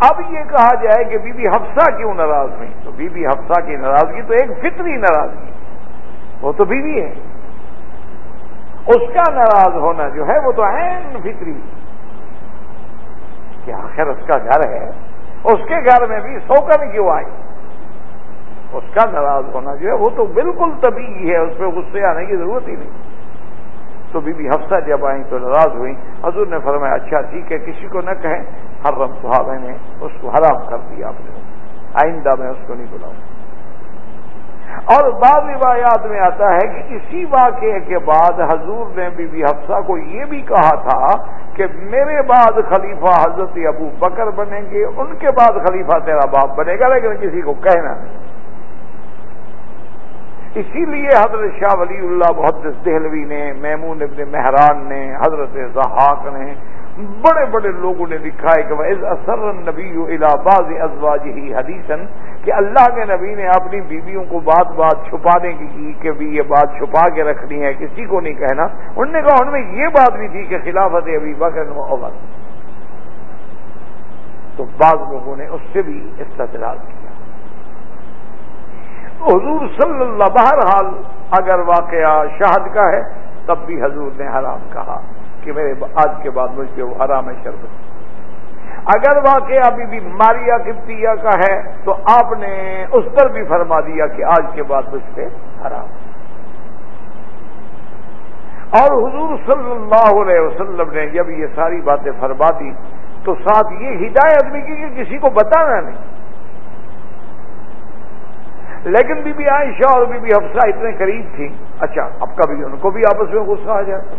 اب یہ کہا جائے کہ بی بی حفصہ کیوں ناراض نہیں تو بی بی حفصہ کی ناراضگی تو ایک فطری ناراضگی۔ وہ تو بیوی ہے۔ اس کا ناراض ہونا جو ہے وہ تو عین فطری۔ کہ آخر اس کا گھر ہے، اس کے گھر میں بھی سوکن کیوں آئی؟ اس کا ناراض ہونا جو ہے وہ تو بالکل طبیعی ہے، اس پہ غصے آنے کی ضرورت ہی نہیں۔ تو بی بی حفصہ جب آئیں تو ناراض ہوئی حضور نے فرمایا اچھا ٹھیک ہے، کسی کو نہ کہیں ہر رم صحابہ نے اس کو حرام کر دیا آپ نے۔ آئندہ میں اس کو نہیں بلاؤں۔ اور بعض روایات میں آتا ہے کہ اسی واقعے کے بعد حضور نے بی بی حفصہ کو یہ بھی کہا تھا کہ میرے بعد خلیفہ حضرت ابو بکر بنیں گے، ان کے بعد خلیفہ تیرا باپ بنے گا، لیکن کسی کو کہنا نہیں۔ اسی لیے حضرت شاہ ولی اللہ محدث دہلوی نے میمون ابن مہران نے، حضرت زحاق نے، بڑے بڑے لوگوں نے لکھا ہے کہ اثر نبی الہباز ازواج ہی حدیثن کہ اللہ کے نبی نے اپنی بیویوں کو بات بات چھپانے کی کی کہ بھی یہ بات چھپا کے رکھنی ہے، کسی کو نہیں کہنا۔ انہوں نے کہا ان میں یہ بات بھی تھی کہ خلافت ابھی بکر عمر۔ تو بعض لوگوں نے اس سے بھی استدلال کیا۔ حضور صلی اللہ، بہرحال اگر واقعہ شہد کا ہے، تب بھی حضور نے حرام کہا کہ میرے آج کے بعد مجھ پہ وہ حرام ہے شربت اگر واقع ابھی بھی ماریا کپتیا کا ہے، تو آپ نے اس پر بھی فرما دیا کہ آج کے بعد مجھ پہ حرام۔ اور حضور صلی اللہ علیہ وسلم نے جب یہ ساری باتیں فرما دی، تو ساتھ یہ ہدایت بھی کی کہ کسی کو بتانا نہیں۔ لیکن بی بی عائشہ اور بی بی حفصہ اتنے قریب تھی اچھا اب کبھی ان کو بھی آپس میں غصہ آ جاتا۔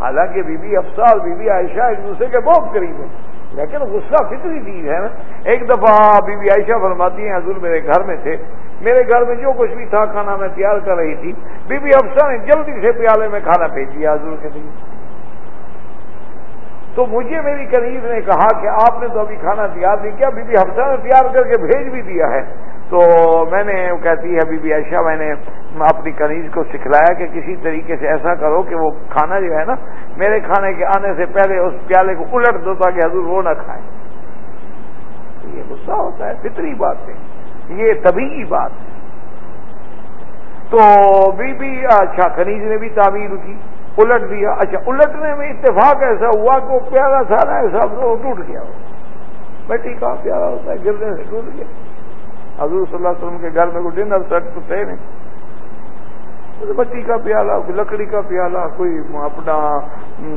حالانکہ بی بی افسا اور بی بی عائشہ ایک دوسرے کے بہت قریب ہیں۔ لیکن غصہ فطری چیز ہے نا۔ ایک دفعہ بی بی عائشہ فرماتی ہیں، حضور میرے گھر میں تھے۔ میرے گھر میں جو کچھ بھی تھا، کھانا میں تیار کر رہی تھی۔ بی بی افسر نے جلدی سے پیالے میں کھانا بھیج دیا، حضور کے لیے۔ تو مجھے میری قریب نے کہا کہ آپ نے تو ابھی کھانا تیار نہیں کیا، بی بی حفصہ نے تیار کر کے بھیج بھی دیا ہے۔ تو میں نے کہتی ہے بی بی عائشہ، میں نے اپنی کنیز کو سکھلایا کہ کسی طریقے سے ایسا کرو کہ وہ کھانا جو ہے نا، میرے کھانے کے آنے سے پہلے اس پیالے کو الٹ دو تاکہ حضور وہ نہ کھائیں یہ غصہ ہوتا ہے، فطری بات ہے۔ یہ طبیعی بات ہے۔ تو بی بی اچھا کنیز نے بھی تعمیر کی، الٹ دیا۔ اچھا الٹنے میں اتفاق ایسا ہوا کہ وہ پیارا تھا نا ایسا وہ ٹوٹ گیا۔ بیٹی کا پیارا ہوتا ہے؟ گرنے سے ٹوٹ گیا۔ حضور صلی اللہ علیہ وسلم کے گھر میں کوئی ڈنر سیٹ تو تھے نہیں۔ بچی کا پیالہ، کوئی لکڑی کا پیالہ، کوئی اپنا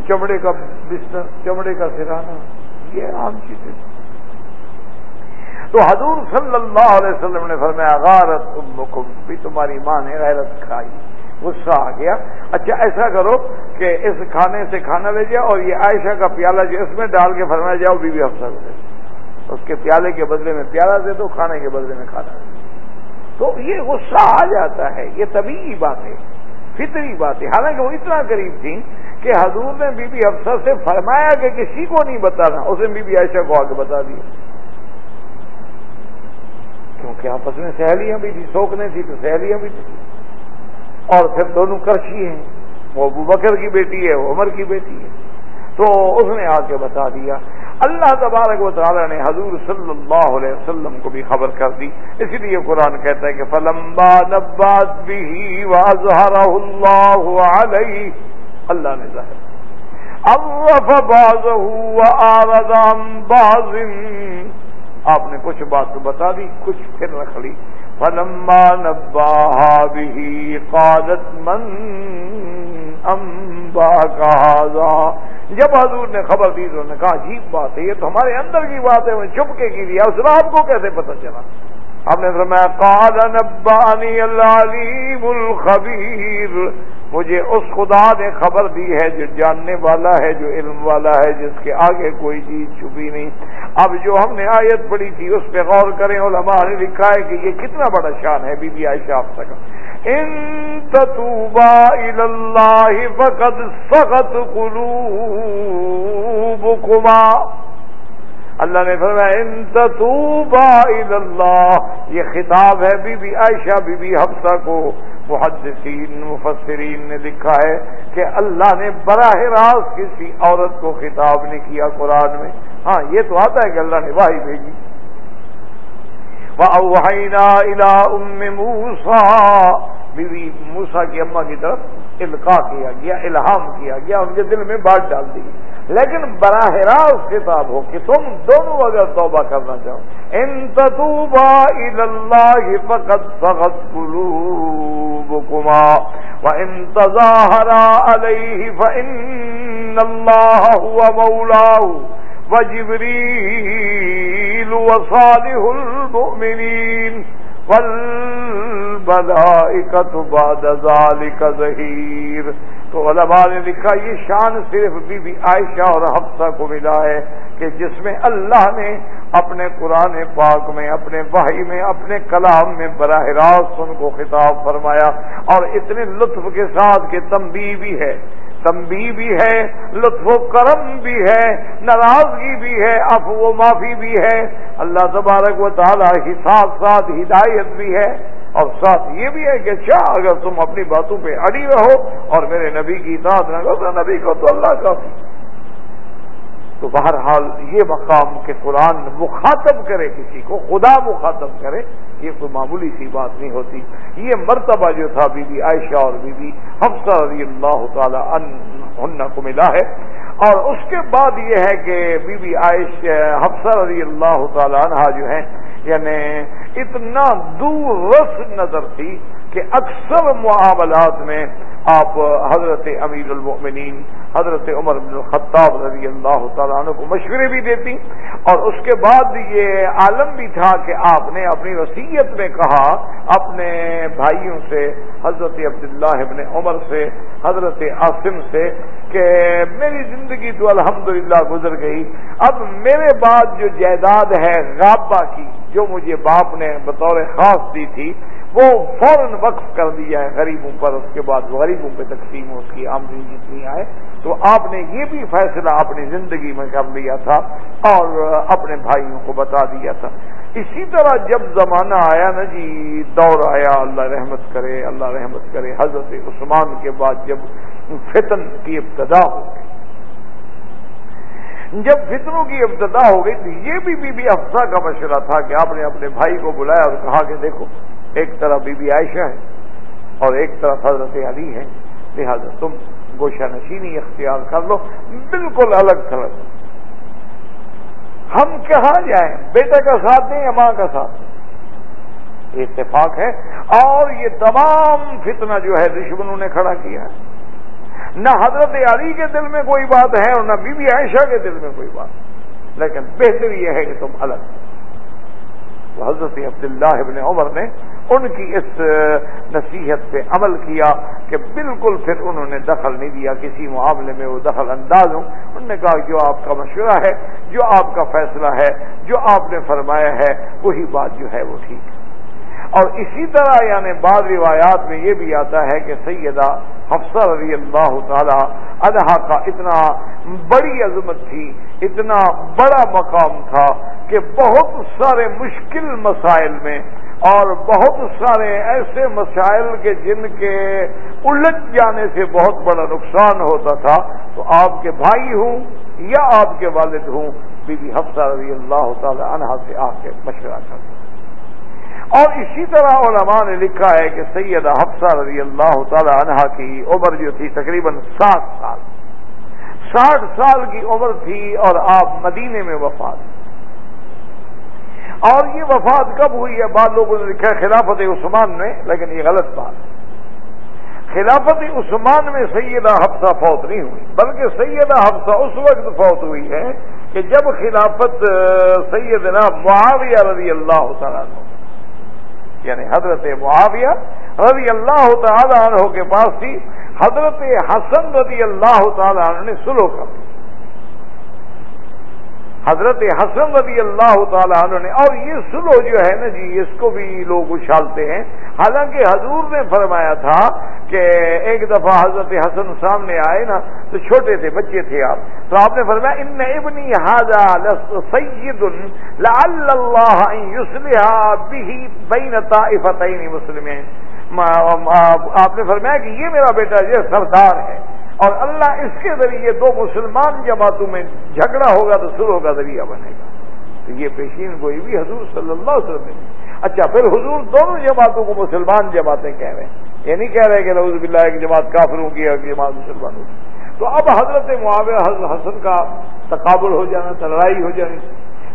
چمڑے کا بستر، چمڑے کا سرانا یہ عام چیزیں تو حضور صلی اللہ علیہ وسلم نے فرمایا، غارت امکم، بھی تمہاری ماں نے غیرت کھائی۔ غصہ آ گیا۔ اچھا ایسا کرو کہ اس کھانے سے کھانا لے جاؤ اور یہ عائشہ کا پیالہ جو اس میں ڈال کے فرمایا جاؤ بی بی افسر سے اس کے پیالے کے بدلے میں پیالہ دے دو، کھانے کے بدلے میں کھانا۔ دے تو یہ غصہ آ جاتا ہے، یہ طبیعی بات ہے فطری بات ہے حالانکہ وہ اتنا قریب تھی کہ حضور نے بی بی افسر سے فرمایا کہ کسی کو نہیں بتانا اسے بی بی عائشہ کو آگے بتا دیا۔ کیونکہ آپس میں سہیلیاں بھی تھی سوکنے تھی تو سہیلیاں بھی تھی اور پھر دونوں کرشی ہیں۔ وہ ابو بکر کی بیٹی ہے، وہ عمر کی بیٹی ہے۔ تو اس نے آ کے بتا دیا اللہ تبارک و تعالیٰ نے حضور صلی اللہ علیہ وسلم کو بھی خبر کر دی۔ اسی لیے قرآن کہتا ہے کہ فلمبا نباد بھی واضح اللہ علیہ اللہ نے ظاہر۔ ارف باز آردام باز آپ نے کچھ بات تو بتا دی، کچھ پھر رکھ لی۔ فلما نبا بھی قادت من امبا کا جب حضور نے خبر دی تو نے کہا، عجیب بات ہے، یہ تو ہمارے اندر کی بات ہے میں چپکے کی لیا اس رات کو کیسے پتہ چلا؟ آپ نے فرمایا، قال نبانی العلیم الخبیر، مجھے اس خدا نے خبر دی ہے جو جاننے والا ہے، جو علم والا ہے، جس کے آگے کوئی چیز چھپی نہیں۔ اب جو ہم نے آیت پڑھی تھی، اس پہ غور کریں، علماء نے لکھا ہے کہ یہ کتنا بڑا شان ہے، بی بی عائشہ آپ تک۔ ان تتوبا اللہ فقد سخت قلوبکما۔ اللہ نے فرمایا، ان تتوبا اللہ یہ خطاب ہے بی بی عائشہ، بی بی حفصہ کو۔ محدثین، مفسرین نے لکھا ہے کہ اللہ نے براہ راست کسی عورت کو خطاب نہیں کیا قرآن میں۔ ہاں یہ تو آتا ہے کہ اللہ نے واہی بھیجی۔ وَأَوْحَيْنَا إِلَىٰ أُمِّ مُوسَىٰ بیوی موسا کی اما کی طرف القاع کیا گیا، الہام کیا گیا، ان کے دل میں بات ڈال دی۔ لیکن براہ راست کتاب ہو کہ تم دونوں اگر توبہ کرنا چاہو، ان تتوبا اللہ فقط فقط قلوبكما وان تظاهرا عليه فان الله هو مولاه وجبريل وصالح المؤمنين بعد ذلك ظہیر تو علماء نے لکھا، یہ شان صرف بی بی عائشہ اور حفصہ کو ملا ہے کہ جس میں اللہ نے اپنے قرآن پاک میں، اپنے بھائی میں، اپنے کلام میں براہ راست ان کو خطاب فرمایا اور اتنے لطف کے ساتھ کہ تمبی بھی ہے۔ تمبی بھی ہے، لطف و کرم بھی ہے، ناراضگی بھی ہے اف و معافی بھی ہے۔ اللہ تبارک و تعالیٰ حساب ساتھ ساتھ ہدایت بھی ہے۔ اور ساتھ یہ بھی ہے کہ اچھا اگر تم اپنی باتوں پہ اڑی رہو اور میرے نبی کی اطاعت نہ کرو، تو نبی کو تو اللہ کافی تو بہرحال یہ مقام کہ قرآن مخاطب کرے کسی کو، خدا مخاطب کرے، یہ کوئی معمولی سی بات نہیں ہوتی۔ یہ مرتبہ جو تھا بی بی عائشہ اور بی بی حفصہ رضی اللہ تعالی ان کو ملا ہے۔ اور اس کے بعد یہ ہے کہ بی بی عائش حفصہ رضی اللہ تعالی عنہ جو ہیں یعنی اتنا دور رس نظر تھی کہ اکثر معاملات میں آپ حضرت امیر المؤمنین، حضرت عمر بن الخطاب رضی اللہ تعالیٰ عنہ کو مشورے بھی دیتی اور اس کے بعد یہ عالم بھی تھا کہ آپ نے اپنی وسیعت میں کہا، اپنے بھائیوں سے، حضرت عبداللہ ابن عمر سے، حضرت عاصم سے کہ میری زندگی تو الحمدللہ گزر گئی، اب میرے بعد جو جائیداد ہے غابہ کی، جو مجھے باپ نے بطور خاص دی تھی وہ فوراً وقف کر دیا ہے غریبوں پر، اس کے بعد غریبوں پہ تقسیم اس کی آمدنی جتنی آئے، تو آپ نے یہ بھی فیصلہ اپنی زندگی میں کر لیا تھا اور اپنے بھائیوں کو بتا دیا تھا۔ اسی طرح جب زمانہ آیا نا جی دور آیا، اللہ رحمت کرے، اللہ رحمت کرے، حضرت عثمان کے بعد جب فتن کی ابتدا ہو گئی۔ جب فتنوں کی ابتدا ہو گئی تو یہ بھی بی بی افسا کا مشورہ تھا کہ آپ نے اپنے بھائی کو بلایا اور کہا کہ دیکھو ایک طرف بی بی عائشہ ہے اور ایک طرف حضرت علی ہے لہذا تم گوشہ نشینی اختیار کر لو، بالکل الگ تھلگ ہم کہاں جائیں؟ بیٹے کا ساتھ دیں یا ماں کا ساتھ۔ دیں اتفاق ہے۔ اور یہ تمام فتنہ جو ہے، دشمنوں نے کھڑا کیا۔ ہے نہ حضرت علی کے دل میں کوئی بات ہے اور نہ بی بی عائشہ کے دل میں کوئی بات۔ لیکن بہتر یہ ہے کہ تم الگ۔ تو حضرت عبداللہ ابن عمر نے ان کی اس نصیحت پہ عمل کیا کہ بالکل پھر انہوں نے دخل نہیں دیا کسی معاملے میں وہ دخل انداز ہوں۔ انہوں نے کہا جو آپ کا مشورہ ہے، جو آپ کا فیصلہ ہے، جو آپ نے فرمایا ہے، وہی بات جو ہے وہ ٹھیک ہے۔ اور اسی طرح یعنی بعض روایات میں یہ بھی آتا ہے کہ سیدہ حفصہ رضی اللہ تعالی عنہا کا اتنا بڑی عظمت تھی، اتنا بڑا مقام تھا کہ بہت سارے مشکل مسائل میں اور بہت سارے ایسے مسائل کے جن کے الٹ جانے سے بہت بڑا نقصان ہوتا تھا، تو آپ کے بھائی ہوں یا آپ کے والد ہوں، بی بی حفصہ رضی اللہ تعالی عنہا سے آ کے مشورہ کرتے اور اسی طرح علماء نے لکھا ہے کہ سیدہ حفصہ رضی اللہ تعالی عنہا کی عمر جو تھی تقریباً ساٹھ سال۔ ساٹھ سال کی عمر تھی اور آپ مدینے میں وفات اور یہ وفات کب ہوئی ہے؟ بعض لوگوں نے لکھا ہے خلافت عثمان میں، لیکن یہ غلط بات خلافت عثمان میں سیدہ حفصہ فوت نہیں ہوئی، بلکہ سیدہ حفصہ اس وقت فوت ہوئی ہے کہ جب خلافت سیدنا معاویہ رضی اللہ تعالیٰ یعنی حضرت معاویہ رضی اللہ تعالی عنہ کے پاس تھی، حضرت حسن رضی اللہ تعالی عنہ نے سلو کر دی حضرت حسن رضی اللہ تعالیٰ عنہ نے اور یہ سلو جو ہے نا جی اس کو بھی لوگ اچھالتے ہیں۔ حالانکہ حضور نے فرمایا تھا کہ ایک دفعہ حضرت حسن سامنے آئے نا، تو چھوٹے تھے، بچے تھے آپ۔ تو آپ نے فرمایا، ان ابنی حاضا سید اللہ بین طائفتین مسلمین. آپ نے فرمایا کہ یہ میرا بیٹا یہ سردار ہے۔ اور اللہ اس کے ذریعے دو مسلمان جماعتوں میں جھگڑا ہوگا تو سلو کا ذریعہ بنے گا۔ تو یہ پیشین گوئی بھی حضور صلی اللہ علیہ وسلم نے۔ اچھا پھر حضور دونوں جماعتوں کو مسلمان جماعتیں کہہ رہے ہیں۔ یہ نہیں کہہ رہے کہ نوز باللہ ایک جماعت کافروں کی ایک جماعت مسلمانوں کی۔ تو اب حضرت معاویہ، حضرت حسن کا تقابل ہو جانا لڑائی ہو جانی۔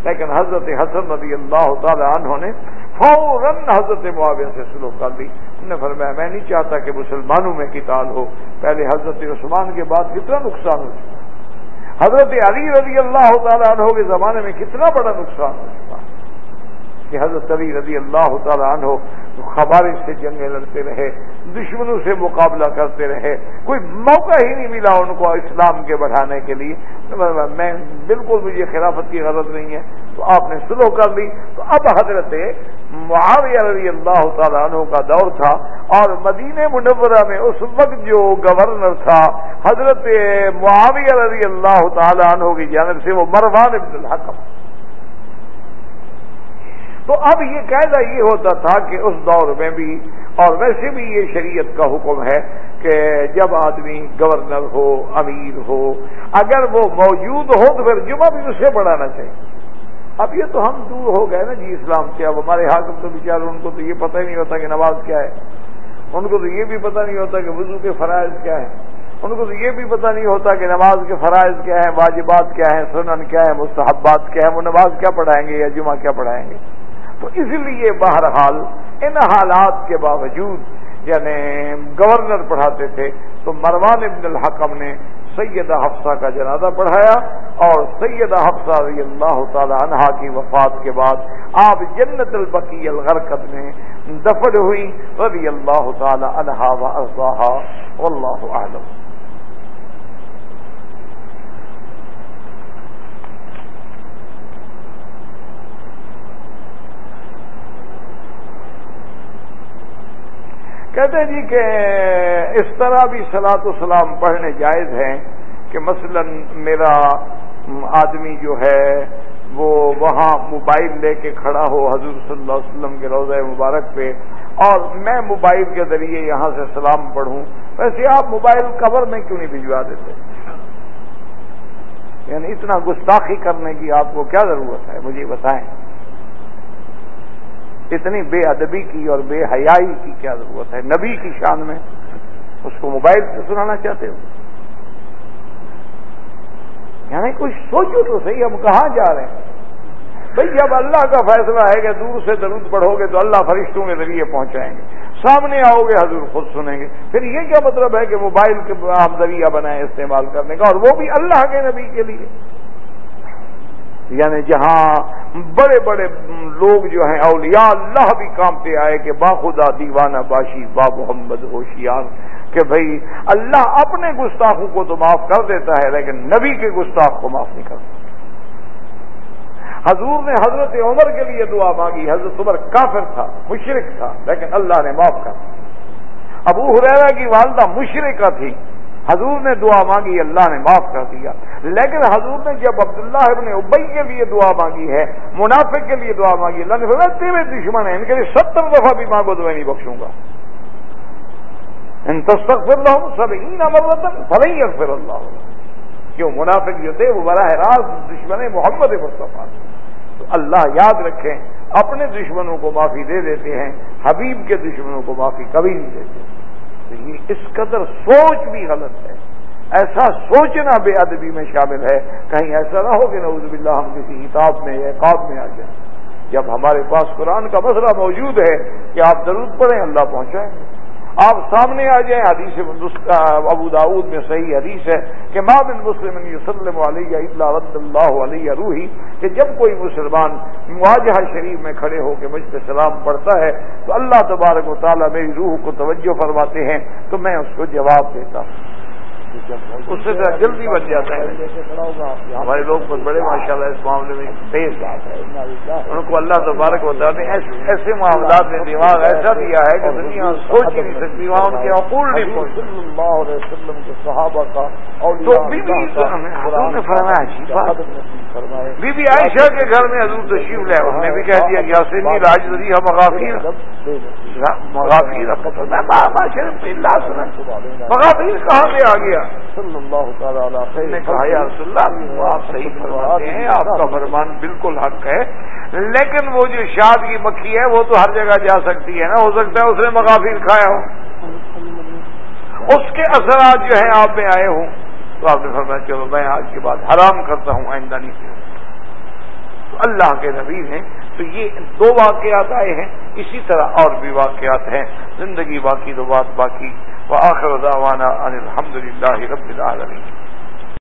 لیکن حضرت حسن رضی اللہ تعالی عنہ نے فوراً حضرت معاویہ سے سلوک کر لی۔ انہوں نے فرمایا، میں نہیں چاہتا کہ مسلمانوں میں قتال ہو. پہلے حضرت عثمان کے بعد کتنا نقصان ہو چکا حضرت علی رضی اللہ تعالیٰ عنہ کے زمانے میں کتنا بڑا نقصان ہو چکا کہ حضرت علی رضی اللہ تعالیٰ عنہ خبارش سے جنگیں لڑتے رہے، دشمنوں سے مقابلہ کرتے رہے، کوئی موقع ہی نہیں ملا ان کو اسلام کے بڑھانے کے لیے۔ میں بالکل مجھے خلافت کی غرض نہیں ہے، تو آپ نے سلو کر لی۔ تو اب حضرت معاویہ رضی اللہ تعالیٰ عنہ کا دور تھا اور مدینہ منورہ میں اس وقت جو گورنر تھا، حضرت معاویہ رضی اللہ تعالیٰ عنہ کی جانب سے وہ مروان ابن الحکم۔ تو اب یہ قاعدہ یہ ہوتا تھا کہ اس دور میں بھی اور ویسے بھی یہ شریعت کا حکم ہے کہ جب آدمی گورنر ہو، امیر ہو، اگر وہ موجود ہو تو پھر جمعہ بھی اسے بڑھانا چاہیے۔ اب یہ تو ہم دور ہو گئے نا جی اسلام سے اب ہمارے حاکم تو بیچارے، ان کو تو یہ پتہ ہی نہیں ہوتا کہ نماز کیا ہے۔ ان کو تو یہ بھی پتہ نہیں ہوتا کہ وضو کے فرائض کیا ہے ان کو تو یہ بھی پتہ نہیں ہوتا کہ نماز کے فرائض کیا ہیں، واجبات کیا ہیں، سنن کیا ہے مستحبات کیا ہے وہ نماز کیا پڑھائیں گے یا جمعہ کیا پڑھائیں گے۔ تو اس لیے بہرحال ان حالات کے باوجود یعنی گورنر پڑھاتے تھے، تو مروان ابن الحکم نے سیدہ حفصہ کا جنازہ پڑھایا اور سیدہ حفصہ رضی اللہ تعالی عنہا کی وفات کے بعد آپ جنت البقی الغرقد میں دفن ہوئی رضی اللہ تعالی عنہا و واللہ اعلم۔ کہتے جی کہ اس طرح بھی سلاط و سلام پڑھنے جائز ہیں کہ مثلا میرا آدمی جو ہے وہ وہاں موبائل لے کے کھڑا ہو حضور صلی اللہ علیہ وسلم کے روزہ مبارک پہ اور میں موبائل کے ذریعے یہاں سے سلام پڑھوں، ویسے آپ موبائل کور میں کیوں نہیں بھجوا دیتے؟ یعنی اتنا گستاخی کرنے کی آپ کو کیا ضرورت ہے؟ مجھے بتائیں۔ اتنی بے ادبی کی اور بے حیائی کی کیا ضرورت ہے؟ نبی کی شان میں اس کو موبائل سے سنانا چاہتے ہو؟ یعنی کچھ سوچو تو صحیح، ہم کہاں جا رہے ہیں؟ بھئی جب اللہ کا فیصلہ ہے کہ دور سے درود پڑھو گے تو اللہ فرشتوں کے ذریعے پہنچائیں گے۔ سامنے آؤ گے، حضور خود سنیں گے۔ پھر یہ کیا مطلب ہے کہ موبائل کے آپ ذریعہ بنائیں استعمال کرنے کا اور وہ بھی اللہ کے نبی کے لیے؟ یعنی جہاں بڑے بڑے لوگ جو ہیں، اولیاء اللہ بھی کامتے آئے کہ باخدا دیوانہ باشی، با محمد ہوشیار کہ بھائی اللہ اپنے گستاخوں کو تو معاف کر دیتا ہے، لیکن نبی کے گستاخ کو معاف نہیں کرتا۔ حضور نے حضرت عمر کے لیے دعا مانگی، حضرت عمر کافر تھا مشرق تھا، لیکن اللہ نے معاف کر ابو حریرا کی والدہ مشرقہ تھی۔ حضور نے دعا مانگی، اللہ نے معاف کر دیا۔ لیکن حضور نے جب عبداللہ ابن ابئی کے لیے دعا مانگی ہے، منافق کے لیے دعا مانگی، اللہ نے بولا تیرے دشمن ہے ان کے لیے ستر دفعہ بھی مانگو تو میں نہیں بخشوں گا۔ ان تستغفر لهم سبعین مرتا فلن یغفر اللہ۔ کیوں؟ منافق جو تھے، وہ براہ راست دشمن محمد مصطفیٰ۔ تو اللہ یاد رکھیں، اپنے دشمنوں کو معافی دے دیتے ہیں، حبیب کے دشمنوں کو معافی کبھی نہیں دیتے۔ تو یہ اس قدر سوچ بھی غلط ہے۔ ایسا سوچنا بے ادبی میں شامل ہے۔ کہیں ایسا نہ ہو کہ نعوذ باللہ ہم کسی کتاب میں یا قاب میں آ جائیں۔ جب ہمارے پاس قرآن کا مسئلہ موجود ہے کہ آپ ضرور پڑھیں، اللہ پہنچائیں گے آپ سامنے آ جائیں، حدیث ابو داود میں صحیح حدیث ہے کہ ما بن مسلم یوسلم علیہ رد اللہ علیہ روحی، کہ جب کوئی مسلمان مواجہ شریف میں کھڑے ہو کے مجھ پہ سلام پڑھتا ہے، تو اللہ تبارک و تعالیٰ میری روح کو توجہ فرماتے ہیں، تو میں اس کو جواب دیتا ہوں۔ اس سے جلدی بن جاتا ہے ہمارے لوگ بہت بڑے ماشاء اللہ اس معاملے میں تیز ان کو اللہ تبارک ہوتا ہے ایسے معاملات میں دماغ ایسا دیا ہے کہ دنیا سوچ نہیں سکتی وہاں ان کے عقول نہیں صحابہ کا تو بی بی نے فرمایا بی بی عائشہ کے گھر میں حضور تشریف لے انہوں نے بھی کہہ دیا کہ یاسینی راج دری ہم مغافیر مغافیر مغافیر کہاں سے آ گیا صلی اللہ تعالی نے کہا یا رسول اللہ آپ صحیح فرماتے ہیں آپ کا فرمان بالکل حق ہے۔ لیکن وہ جو شاد کی مکھی ہے وہ تو ہر جگہ جا سکتی ہے نا۔ ہو سکتا ہے اس نے مغافیر کھایا ہو۔ اس کے اثرات جو ہیں آپ میں آئے ہوں۔ تو آپ نے فرمایا چلو میں آج کے بعد حرام کرتا ہوں آئندہ نہیں۔ تو اللہ کے نبی ہیں۔ تو یہ دو واقعات آئے ہیں، اسی طرح اور بھی واقعات ہیں۔ زندگی باقی تو بات باقی۔ وآخر دعوانا ان الحمد للہ رب العالمين